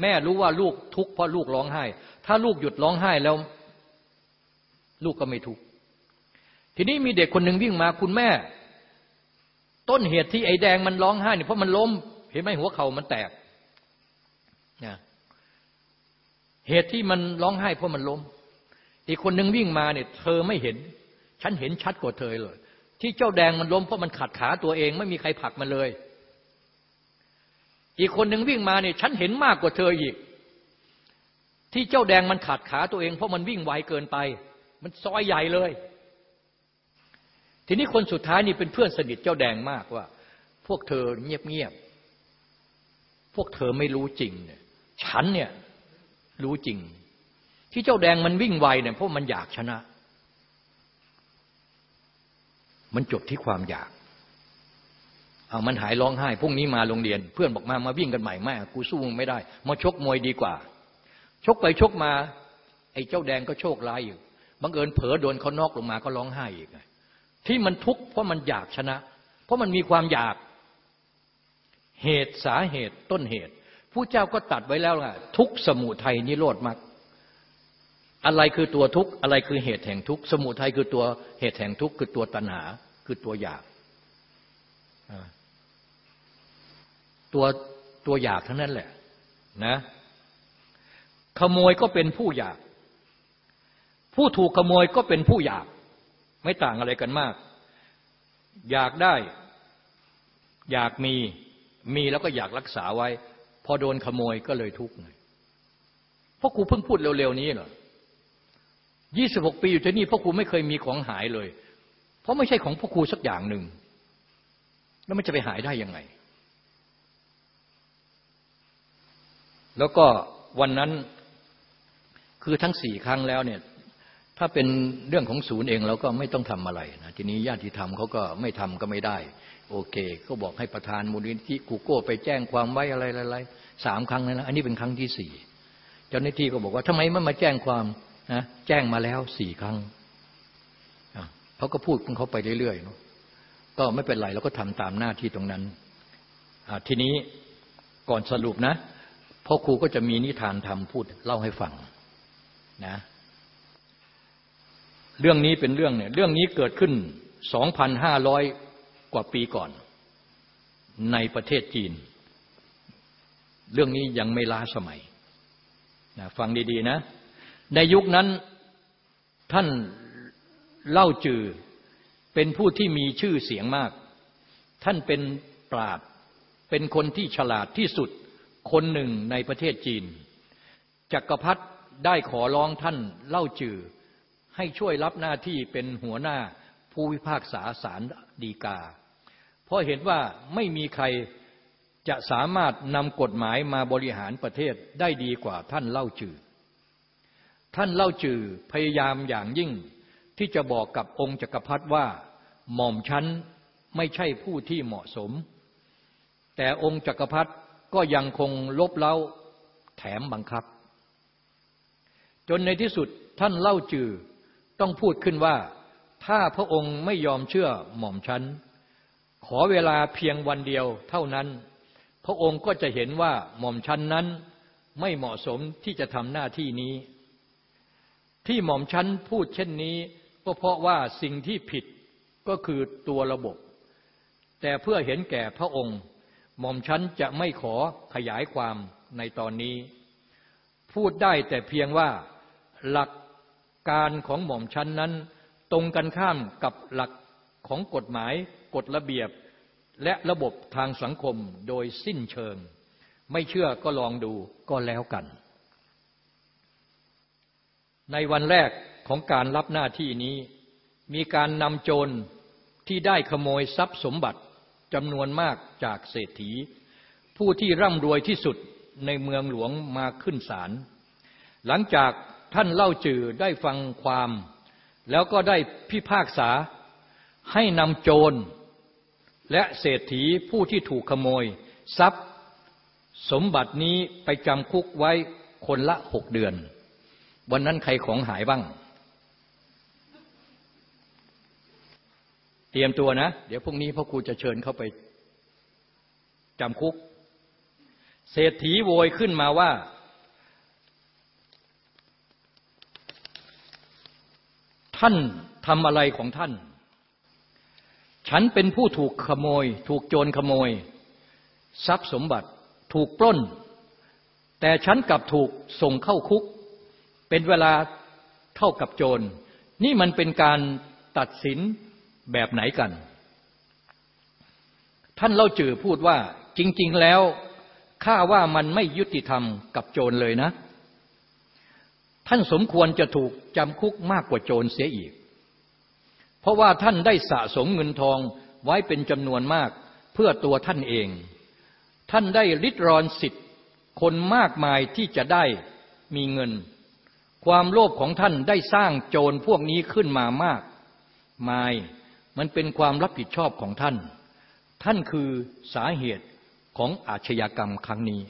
แม่รู้ว่าลูกทุกข์เพราะลูกร้องไห้ ถ้าลูกหยุดร้องไห้แล้ว ลูกก็ไม่ทุกข์ทีนี้มีเด็กคนหนึ่งวิ่งมาคุณแม่ ต้นเหตุที่ไอ้แดงมันร้องไห้เนี่ยเพราะมันล้ม เห็นไหมหัวเข่ามันแตก นะเหตุที่มันร้องไห้เพราะมันล้ม อีกคนหนึ่งวิ่งมาเนี่ยเธอไม่เห็น ฉันเห็นชัดกว่าเธอเลย ที่เจ้าแดงมันล้มเพราะมันขัดขาตัวเอง ไม่มีใครผลักมันเลย อีกคนหนึ่งวิ่งมาเนี่ยฉันเห็นมากกว่าเธออีก ที่เจ้าแดงมันขาดขาตัวเอง เพราะมันวิ่งไวเกินไป มันซอยใหญ่เลย ทีนี้คนสุดท้ายนี่เป็นเพื่อนสนิทเจ้าแดงมากว่า พวกเธอเงียบๆพวกเธอไม่รู้จริงเนี่ย ฉันเนี่ยรู้จริง ที่เจ้าแดงมันวิ่งไวเนี่ยเพราะมันอยากชนะ มันจบที่ความอยากเอามันหายร้องไห้พรุ่งนี้มาโรงเรียน เพื่อนบอกมามาวิ่งกันใหม่แม่กูสู้มึงไม่ได้ มาชกมวยดีกว่า ชกไปชกมา ไอ้เจ้าแดงก็โชคร้ายอยู่บังเอิญเผลอโดนเขานอกลงมาก็ร้องไห้อีกไงที่มันทุกข์เพราะมันอยากชนะ เพราะมันมีความอยาก เหตุสาเหตุต้นเหตุ ผู้เจ้าก็ตัดไว้แล้วล่ะ ทุกสมุทัยนิโรธมรรคอะไรคือตัวทุกข์อะไรคือเหตุแห่งทุกข์สมุทัยคือตัวเหตุแห่งทุกข์คือตัวตัณหา คือตัวอยากตัวตัวอยากทั้งนั้นแหละนะขโมยก็เป็นผู้อยาก ผู้ถูกขโมยก็เป็นผู้อยาก ไม่ต่างอะไรกันมาก อยากได้ อยากมีมีแล้วก็อยากรักษาไว้ พอโดนขโมยก็เลยทุกข์ไงเพราะครูเพิ่งพูดเร็วๆนี้เหรอยี่สิบหกปีอยู่ที่นี่พ่อครูไม่เคยมีของหายเลย เพราะไม่ใช่ของพ่อครูสักอย่างหนึ่ง แล้วมันจะไปหายได้ยังไง แล้วก็วันนั้นคือทั้งสี่ครั้งแล้วเนี่ย ถ้าเป็นเรื่องของศูนย์เองเราก็ไม่ต้องทำอะไรนะทีนี้ญาติธรรมเขาก็ไม่ทำก็ไม่ได้ โอเค ก็บอกให้ประธานมูลนิธิกูโก้ไปแจ้งความไว้อะไรอะไรสามครั้งแล้วนะอันนี้เป็นครั้งที่สี่เจ้าหน้าที่ก็บอกว่าทำไมไม่มาแจ้งความนะแจ้งมาแล้วสี่ครั้งเขาก็พูดของเขาไปเรื่อยๆนะก็ไม่เป็นไรเราก็ทำตามหน้าที่ตรงนั้นทีนี้ก่อนสรุปนะพ่อครูก็จะมีนิทานธรรมพูดเล่าให้ฟังนะเรื่องนี้เป็นเรื่องเนี่ยเรื่องนี้เกิดขึ้น 2,500 กว่าปีก่อน ในประเทศจีน เรื่องนี้ยังไม่ล้าสมัยนะฟังดีๆนะ ในยุคนั้นท่านเล่าจือเป็นผู้ที่มีชื่อเสียงมาก ท่านเป็นปราดเป็นคนที่ฉลาดที่สุดคนหนึ่งในประเทศจีน จักรพรรดิได้ขอร้องท่านเล่าจือให้ช่วยรับหน้าที่เป็นหัวหน้าผู้พิพากษาศาลดีกา ราะเห็นว่าไม่มีใครจะสามารถนำกฎหมายมาบริหารประเทศได้ดีกว่าท่านเล่าจือ ท่านเล่าจือพยายามอย่างยิ่งที่จะบอกกับองค์จักรพรรดิว่า หม่อมชั้นไม่ใช่ผู้ที่เหมาะสม แต่องค์จักรพรรดิก็ยังคงลบเล้าแถมบังคับ จนในที่สุดท่านเล่าจือต้องพูดขึ้นว่า ถ้าพระองค์ไม่ยอมเชื่อหม่อมชั้น ขอเวลาเพียงวันเดียวเท่านั้น พระองค์ก็จะเห็นว่าหม่อมชั้นนั้นไม่เหมาะสมที่จะทำหน้าที่นี้ ที่หม่อมชั้นพูดเช่นนี้ ก็เพราะว่าสิ่งที่ผิดก็คือตัวระบบ แต่เพื่อเห็นแก่พระองค์ หม่อมชั้นจะไม่ขอขยายความในตอนนี้ พูดได้แต่เพียงว่าหลักการของหม่อมชั้นนั้น ตรงกันข้ามกับหลัก ของกฎหมายกฎระเบียบ และระบบทางสังคมโดยสิ้นเชิง ไม่เชื่อก็ลองดูก็แล้วกัน ในวันแรกของการรับหน้าที่นี้ มีการนำโจรที่ได้ขโมยทรัพย์สมบัติจำนวนมากจากเศรษฐี ผู้ที่ร่ำรวยที่สุดในเมืองหลวงมาขึ้นศาลหลังจากท่านเล่าจือได้ฟังความ แล้วก็ได้พิพากษา ให้นำโจร และเศรษฐีผู้ที่ถูกขโมย ทรัพย์สมบัตินี้ไปจำคุกไว้คนละหกเดือน วันนั้นใครของหายบ้าง เตรียมตัวนะ เดี๋ยวพรุ่งนี้พ่อครูจะเชิญเข้าไปจำคุก เศรษฐีโวยขึ้นมาว่า ท่านทำอะไรของท่าน ฉันเป็นผู้ถูกขโมย ถูกโจรขโมย ทรัพย์สมบัติถูกปล้น แต่ฉันกลับถูกส่งเข้าคุก เป็นเวลาเท่ากับโจร นี่มันเป็นการตัดสินแบบไหนกัน ท่านเล่าจือพูดว่าจริง ๆ แล้วข้าว่ามันไม่ยุติธรรมกับโจรเลยนะ ท่านสมควรจะถูกจำคุกมากกว่าโจรเสียอีก เพราะว่าท่านได้สะสมเงินทองไว้เป็นจำนวนมากเพื่อตัวท่านเอง ท่านได้ริดรอนสิทธิ์คนมากมายที่จะได้มีเงิน ความโลภของท่านได้สร้างโจรพวกนี้ขึ้นมามาก มายมันเป็นความรับผิดชอบของท่าน ท่านคือสาเหตุของอาชญากรรมครั้งนี้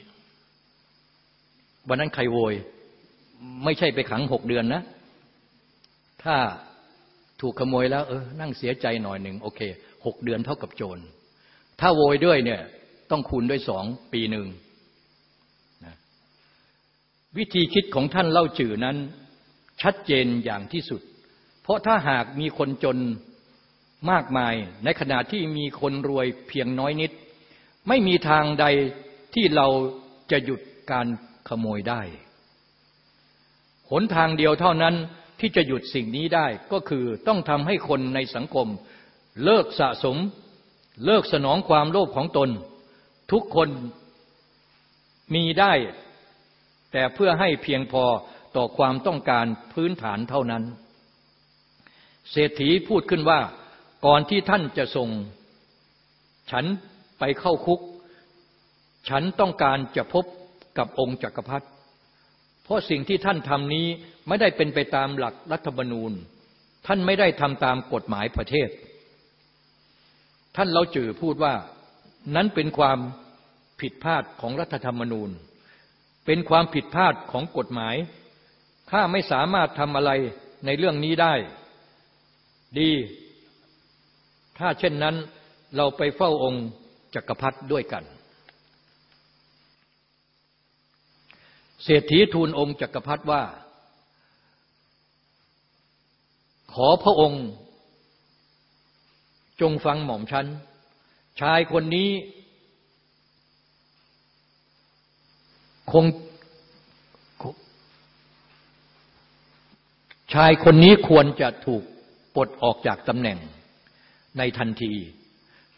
วันนั้นใครโวย ไม่ใช่ไปขังหกเดือนนะ ถ้า ถูกขโมยแล้วเออนั่งเสียใจหน่อยหนึ่งโอเคหกเดือนเท่ากับโจร ถ้าโวยด้วยเนี่ยต้องคูณด้วยสองปีหนึ่งนะวิธีคิดของท่านเล่าจื่อนั้นชัดเจนอย่างที่สุด เพราะถ้าหากมีคนจนมากมาย ในขณะที่มีคนรวยเพียงน้อยนิด ไม่มีทางใดที่เราจะหยุดการขโมยได้ หนทางเดียวเท่านั้น ที่จะหยุดสิ่งนี้ได้ก็คือต้องทำให้คนในสังคม เลิกสะสม เลิกสนองความโลภของตน ทุกคนมีได้ แต่เพื่อให้เพียงพอต่อความต้องการพื้นฐานเท่านั้น เศรษฐีพูดขึ้นว่า ก่อนที่ท่านจะส่ง ฉันไปเข้าคุก ฉันต้องการจะพบกับองค์จักรพรรดิ เพราะสิ่งที่ท่านทำนี้ไม่ได้เป็นไปตามหลักรัฐธรรมนูญ ท่านไม่ได้ทำตามกฎหมายประเทศ ท่านเล่าจือพูดว่านั้นเป็นความผิดพลาดของรัฐธรรมนูญ เป็นความผิดพลาดของกฎหมายถ้าไม่สามารถทำอะไรในเรื่องนี้ได้ ดี ถ้าเช่นนั้นเราไปเฝ้าองค์จักรพรรดิด้วยกัน เศรษฐีทูลองค์จักรพรรดิว่า ขอพระองค์ จงฟังหม่อมฉัน ชายคนนี้ คง ชายคนนี้ควรจะถูกปลดออกจากตำแหน่งในทันที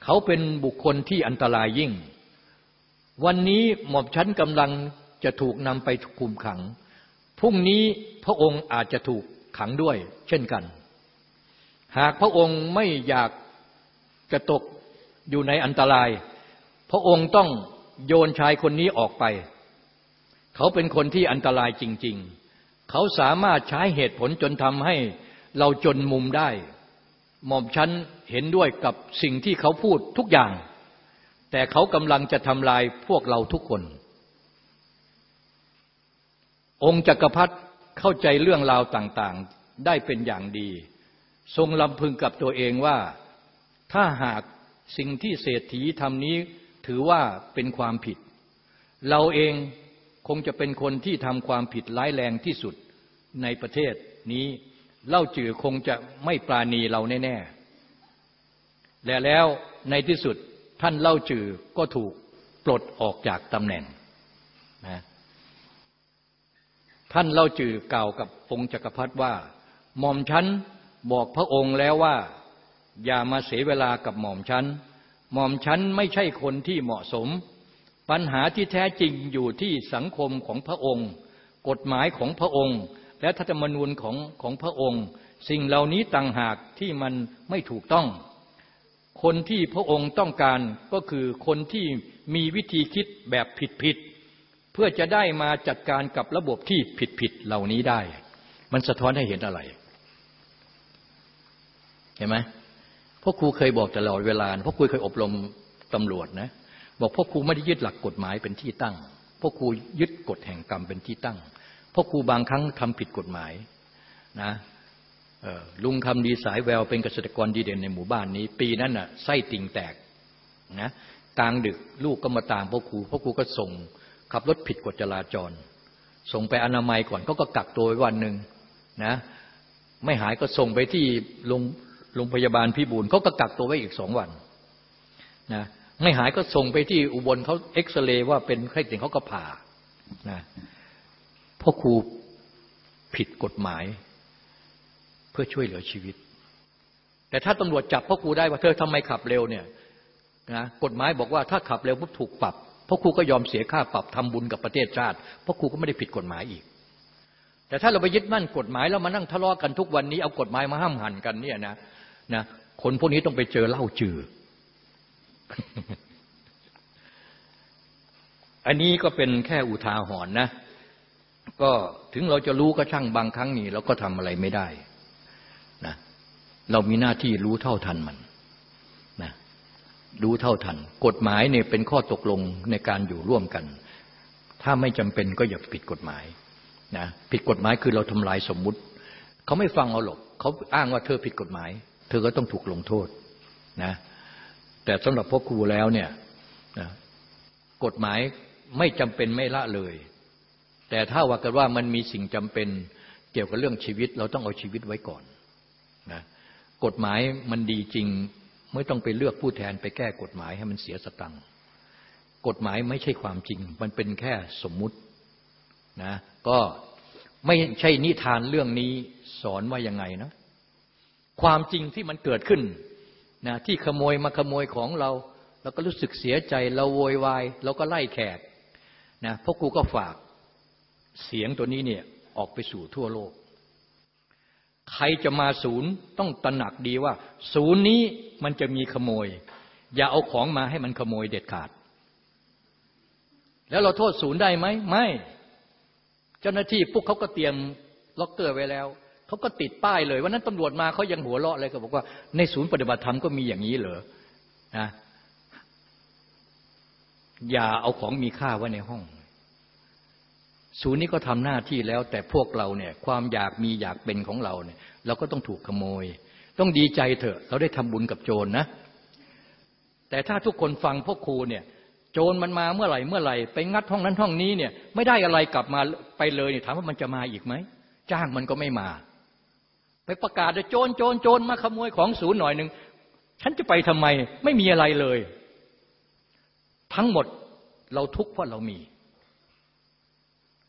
เขาเป็นบุคคลที่อันตรายยิ่ง วันนี้หม่อมฉันกำลัง จะถูกนำไปคุมขัง พรุ่งนี้พระองค์อาจจะถูกขังด้วย เช่นกัน หากพระองค์ไม่อยากจะตกอยู่ในอันตราย พระองค์ต้องโยนชายคนนี้ออกไป เขาเป็นคนที่อันตรายจริง ๆ เขาสามารถใช้เหตุผลจนทำให้เราจนมุมได้ หม่อมฉันเห็นด้วยกับสิ่งที่เขาพูดทุกอย่าง แต่เขากำลังจะทำลายพวกเราทุกคน องค์จักรพรรดิเข้าใจเรื่องราวต่างๆ ได้เป็นอย่างดี ทรงลำพึงกับตัวเองว่า ถ้าหากสิ่งที่เศรษฐีทำนี้ถือว่าเป็นความผิด เราเองคงจะเป็นคนที่ทำความผิดร้ายแรงที่สุดในประเทศนี้เล่าจือคงจะไม่ปราณีเราแน่ๆ และแล้วในที่สุดท่านเล่าจือก็ถูกปลดออกจากตำแหน่งนะ ท่านเล่าจือกล่าวกับองค์จักรพรรดิว่า หม่อมฉันบอกพระองค์แล้วว่า อย่ามาเสียเวลากับหม่อมฉัน หม่อมฉันไม่ใช่คนที่เหมาะสม ปัญหาที่แท้จริงอยู่ที่สังคมของพระองค์ กฎหมายของพระองค์ และธรรมนูญของของพระองค์ สิ่งเหล่านี้ต่างหากที่มันไม่ถูกต้อง คนที่พระองค์ต้องการก็คือคนที่มีวิธีคิดแบบผิด พื่อจะได้มาจัดการกับระบบที่ผิดๆเหล่านี้ได้ มันสะท้อนให้เห็นอะไร เห็นไหมพ่อครูเคยบอกตลอดเวลาพ่อครูเคยอบรมตำรวจนะ บอกพ่อครูไม่ได้ยึดหลักกฎหมายเป็นที่ตั้งพ่อครูยึดกฎแห่งกรรมเป็นที่ตั้งพ่อครูบางครั้งทำผิดกฎหมายนะลุงคำดีสายแววเป็นเกษตรกรดีเด่นในหมู่บ้านนี้ ปีนั้นน่ะไส้ติ่งแตกนะกลางดึกลูกก็มาตามพ่อครูพ่อครูก็ส่ง ขับรถผิดกฎจราจร ส่งไปอนามัยก่อนเขาก็กักตัวไว้วันหนึ่งนะ ไม่หายก็ส่งไปที่โรงโรงพยาบาลพิบูลเขาก็กักตัวไว้อีกสองวันนะไม่หายก็ส่งไปที่อุบลเขาเอ็กซเรย์ว่าเป็นไข้ติ่งเขาก็ผ่านะพ่อครูผิดกฎหมาย เพื่อช่วยเหลือชีวิต แต่ถ้าตำรวจจับพ่อครูได้ว่าเธอทำไมขับเร็วเนี่ยนะกฎหมายบอกว่าถ้าขับเร็วปุ๊บถูกปรับ พ่อครูก็ยอมเสียค่าปรับทำบุญกับประเทศชาติพ่อครูก็ไม่ได้ผิดกฎหมายอีก แต่ถ้าเราไปยึดมั่นกฎหมายแล้วมานั่งทะเลาะกันทุกวันนี้เอากฎหมายมาห้ามหันกันเนี่ยนะนะคนพวกนี้ต้องไปเจอเล่าจือ อันนี้ก็เป็นแค่อุทาหรณ์นะ ก็ถึงเราจะรู้ก็ช่างบางครั้งนี่เราก็ทำอะไรไม่ได้นะเรามีหน้าที่รู้เท่าทันมัน รู้เท่าทัน กฎหมายเนี่ยเป็นข้อตกลงในการอยู่ร่วมกัน ถ้าไม่จำเป็นก็อย่าผิดกฎหมายนะผิดกฎหมายคือเราทำลายสมมุติ เขาไม่ฟังเอาหรอกเขาอ้างว่าเธอผิดกฎหมาย เธอก็ต้องถูกลงโทษนะแต่สำหรับพ่อครูแล้วเนี่ยนะกฎหมายไม่จำเป็นไม่ละเลย แต่ถ้าว่ากันว่ามันมีสิ่งจำเป็นเกี่ยวกับเรื่องชีวิต เราต้องเอาชีวิตไว้ก่อนนะกฎหมายมันดีจริง ไม่ต้องไปเลือกผู้แทนไปแก้กฎหมายให้มันเสียสตังค์กฎหมายไม่ใช่ความจริง มันเป็นแค่สมมุตินะก็ไม่ใช่นิทานเรื่องนี้สอนว่ายังไงนะความจริงที่มันเกิดขึ้นนะที่ขโมยมาขโมยของเราเราก็รู้สึกเสียใจเราโวยวายเราก็ไล่แขกนะพวกกูก็ฝากเสียงตัวนี้เนี่ยออกไปสู่ทั่วโลก ใครจะมาศูนย์ต้องตระหนักดีว่า ศูนย์นี้มันจะมีขโมย อย่าเอาของมาให้มันขโมยเด็ดขาด แล้วเราโทษศูนย์ได้ไหมไม่ เจ้าหน้าที่พวกเขาก็เตรียมล็อกเกอร์ไว้แล้วเขาก็ติดป้ายเลยวันนั้นตำรวจมาเขายังหัวเราะเลยก็บอกว่าในศูนย์ปฏิบัติธรรมก็มีอย่างนี้เหรอนะอย่าเอาของมีค่าไว้ในห้อง ศูนย์นี้ก็ทำหน้าที่แล้ว แต่พวกเราเนี่ยความอยากมีอยากเป็นของเราเนี่ย เราก็ต้องถูกขโมย ต้องดีใจเถอะ เราได้ทำบุญกับโจรนนะ แต่ถ้าทุกคนฟังพวกครูเนี่ย โจรมันมาเมื่อไหร่เมื่อไหร่ไปงัดห้องนั้นห้องนี้เนี่ย ไม่ได้อะไรกลับมาไปเลยเนี่ยถามว่ามันจะมาอีกไหมจ้างมันก็ไม่มา ไปประกาศจะโจรโจรโจรมาขโมยของศูนย์หน่อยหนึ่งฉันจะไปทำไมไม่มีอะไรเลย ทั้งหมดเราทุกข์เพราะเรามี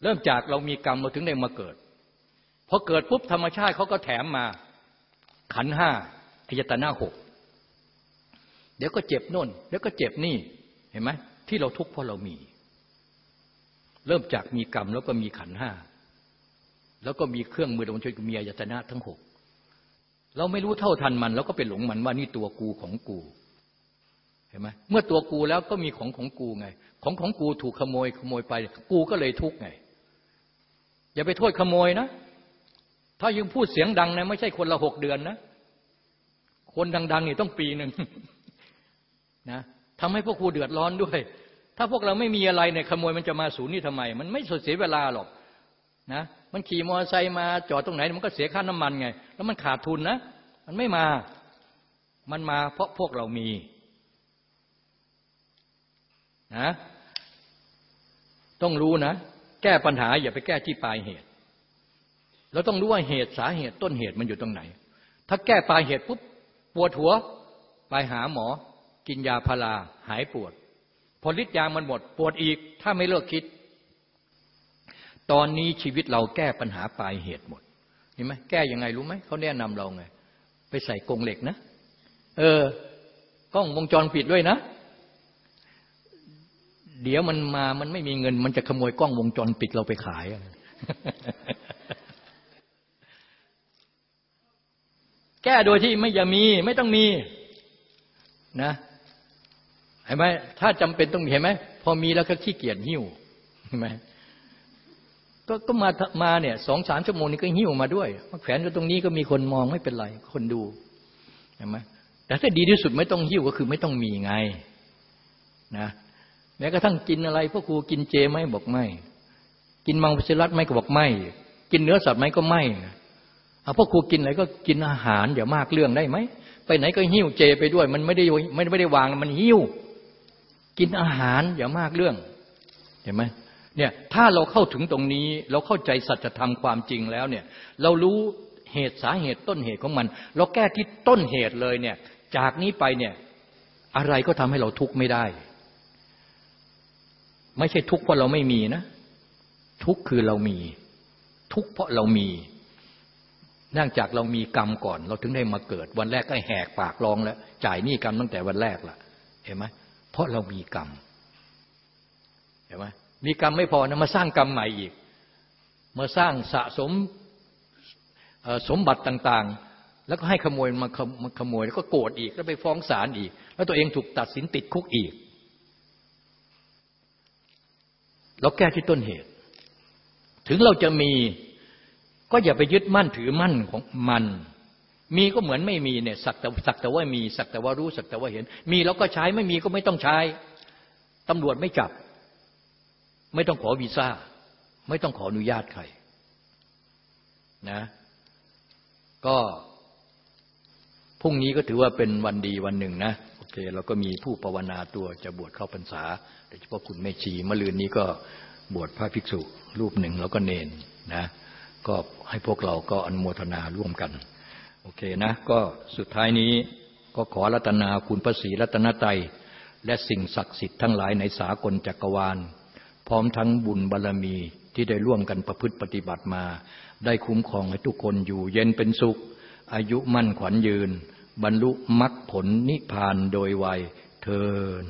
เริ่มจากเรามีกรรมเราถึงได้มาเกิดพอเกิดปุ๊บธรรมชาติเขาก็แถมมา ขันห้าอายตนะหกเดี๋ยวก็เจ็บน่นเดี๋ยวก็เจ็บนี่เห็นไหมที่เราทุกข์เพราะเรามี เริ่มจากมีกรรมแล้วก็มีขันห้าแล้วก็มีเครื่องมือดวงช่วยมีอายตนะทั้งหกเราไม่รู้เท่าทันมัน แล้วก็ไปหลงมันว่านี่ตัวกูของกูเห็นไหมเมื่อตัวกูแล้วก็มีของของกูไง ของของกูถูกขโมยขโมยไป กูก็เลยทุกข์ไง อย่าไปโทษขโมยนะ ถ้ายังพูดเสียงดังนะไม่ใช่คนละหกเดือนนะ คนดังๆนี่ต้องปีหนึ่งนะทำให้พวกครูเดือดร้อนด้วย ถ้าพวกเราไม่มีอะไรเนี่ยขโมยมันจะมาศูนย์นี่ทำไม มันไม่เสียเวลาหรอกนะมันขี่มอเตอร์ไซค์มาจอดตรงไหน มันก็เสียค่าน้ำมันไง แล้วมันขาดทุนนะ มันไม่มา มันมาเพราะพวกเรามีนะต้องรู้นะ แก้ปัญหาอย่าไปแก้ที่ปลายเหตุ เราต้องรู้ว่าเหตุสาเหตุต้นเหตุมันอยู่ตรงไหน ถ้าแก้ปลายเหตุปุ๊บปวดหัวไปหาหมอ กินยาพาราหายปวด พอฤทธิ์ยามันหมด ปวดอีก ถ้าไม่เลิกคิด ตอนนี้ชีวิตเราแก้ปัญหาปลายเหตุหมดเห็นไหมแก้ยังไงรู้ไหมเขาแนะนำเราไง ไปใส่กรงเหล็กนะ เออกล้องวงจรปิดด้วยนะ เดี๋ยวมันมามันไม่มีเงิน มันจะขโมยกล้องวงจรปิดเราไปขาย แก้โดยที่ไม่อย่ามี ไม่ต้องมีนะเห็นไหมถ้าจำเป็นต้องเห็นไหมพอมีแล้วก็ขี้เกียจหิ้วเห็นไหมก็ก็มามาเนี่ยสองสามชั่วโมงนี้ก็หิ้วมาด้วยมาแขวนอยู่ตรงนี้ก็มีคนมองไม่เป็นไร คนดูเห็นไหมแต่ถ้าดีที่สุดไม่ต้องหิ้วก็คือไม่ต้องมีไงนะ แม้กระทั่งกินอะไรพวกครูกินเจไหมบอกไม่ กินมังสวิรัตไหมก็บอกไม่ กินเนื้อสัตว์ไหมก็ไม่เอาพวกครูกินอะไรก็กินอาหารอย่ามากเรื่องได้ไหมไปไหนก็หิ้วเจไปด้วย มันไม่ได้ไม่ไม่ได้วางมันหิ้ว กินอาหารอย่ามากเรื่อง เห็นไหมเนี่ยถ้าเราเข้าถึงตรงนี้เราเข้าใจสัจธรรมความจริงแล้วเนี่ย เรารู้เหตุสาเหตุต้นเหตุของมัน เราแก้ที่ต้นเหตุเลยเนี่ย จากนี้ไปเนี่ย อะไรก็ทำให้เราทุกข์ไม่ได้ ไม่ใช่ทุกข์เพราะเราไม่มีนะ ทุกข์คือเรามี ทุกข์เพราะเรามีเนื่องจากเรามีกรรมก่อน เราถึงได้มาเกิด วันแรกก็แหกปากร้องแล้ว จ่ายหนี้กรรมตั้งแต่วันแรกล่ะเห็นไหมเพราะเรามีกรรมเห็นไหมมีกรรมไม่พอนะมาสร้างกรรมใหม่อีก มาสร้างสะสมสมบัติต่าง ๆ แล้วก็ให้ขโมยมาขโมยแล้วก็โกรธอีก แล้วไปฟ้องศาลอีก แล้วตัวเองถูกตัดสินติดคุกอีก เราแก้ที่ต้นเหตุ ถึงเราจะมีก็อย่าไปยึดมั่นถือมั่นของมัน มีก็เหมือนไม่มีเนี่ยสักแต่สักแต่ว่ามีสักแต่ว่ารู้สักแต่ว่าเห็น มีแล้วก็ใช้ไม่มีก็ไม่ต้องใช้ตำรวจไม่จับ ไม่ต้องขอวีซ่า ไม่ต้องขออนุญาตใครนะก็พรุ่งนี้ก็ถือว่าเป็นวันดีวันหนึ่งนะ เคเราก็มีผู้ภาวนาตัวจะบวชเข้าพรรษาโดยเฉพาะคุณแม่ชีมะลืนนี้ก็บวชพระภิกษุรูปหนึ่งแล้วก็เนนนะก็ให้พวกเราก็อนุโมทนาร่วมกัน โอเคนะ ก็สุดท้ายนี้ก็ขอรัตนาคุณพระศรีรัตนตรัยและสิ่งศักดิ์สิทธิ์ทั้งหลายในสากลจักรวาล พร้อมทั้งบุญบารรมีที่ได้ร่วมกันประพฤติปฏิบัติมา ได้คุ้มครองให้ทุกคนอยู่เย็นเป็นสุข อายุมั่นขวัญยืน บรรลุมรรคผลนิพพานโดยไวยเทิน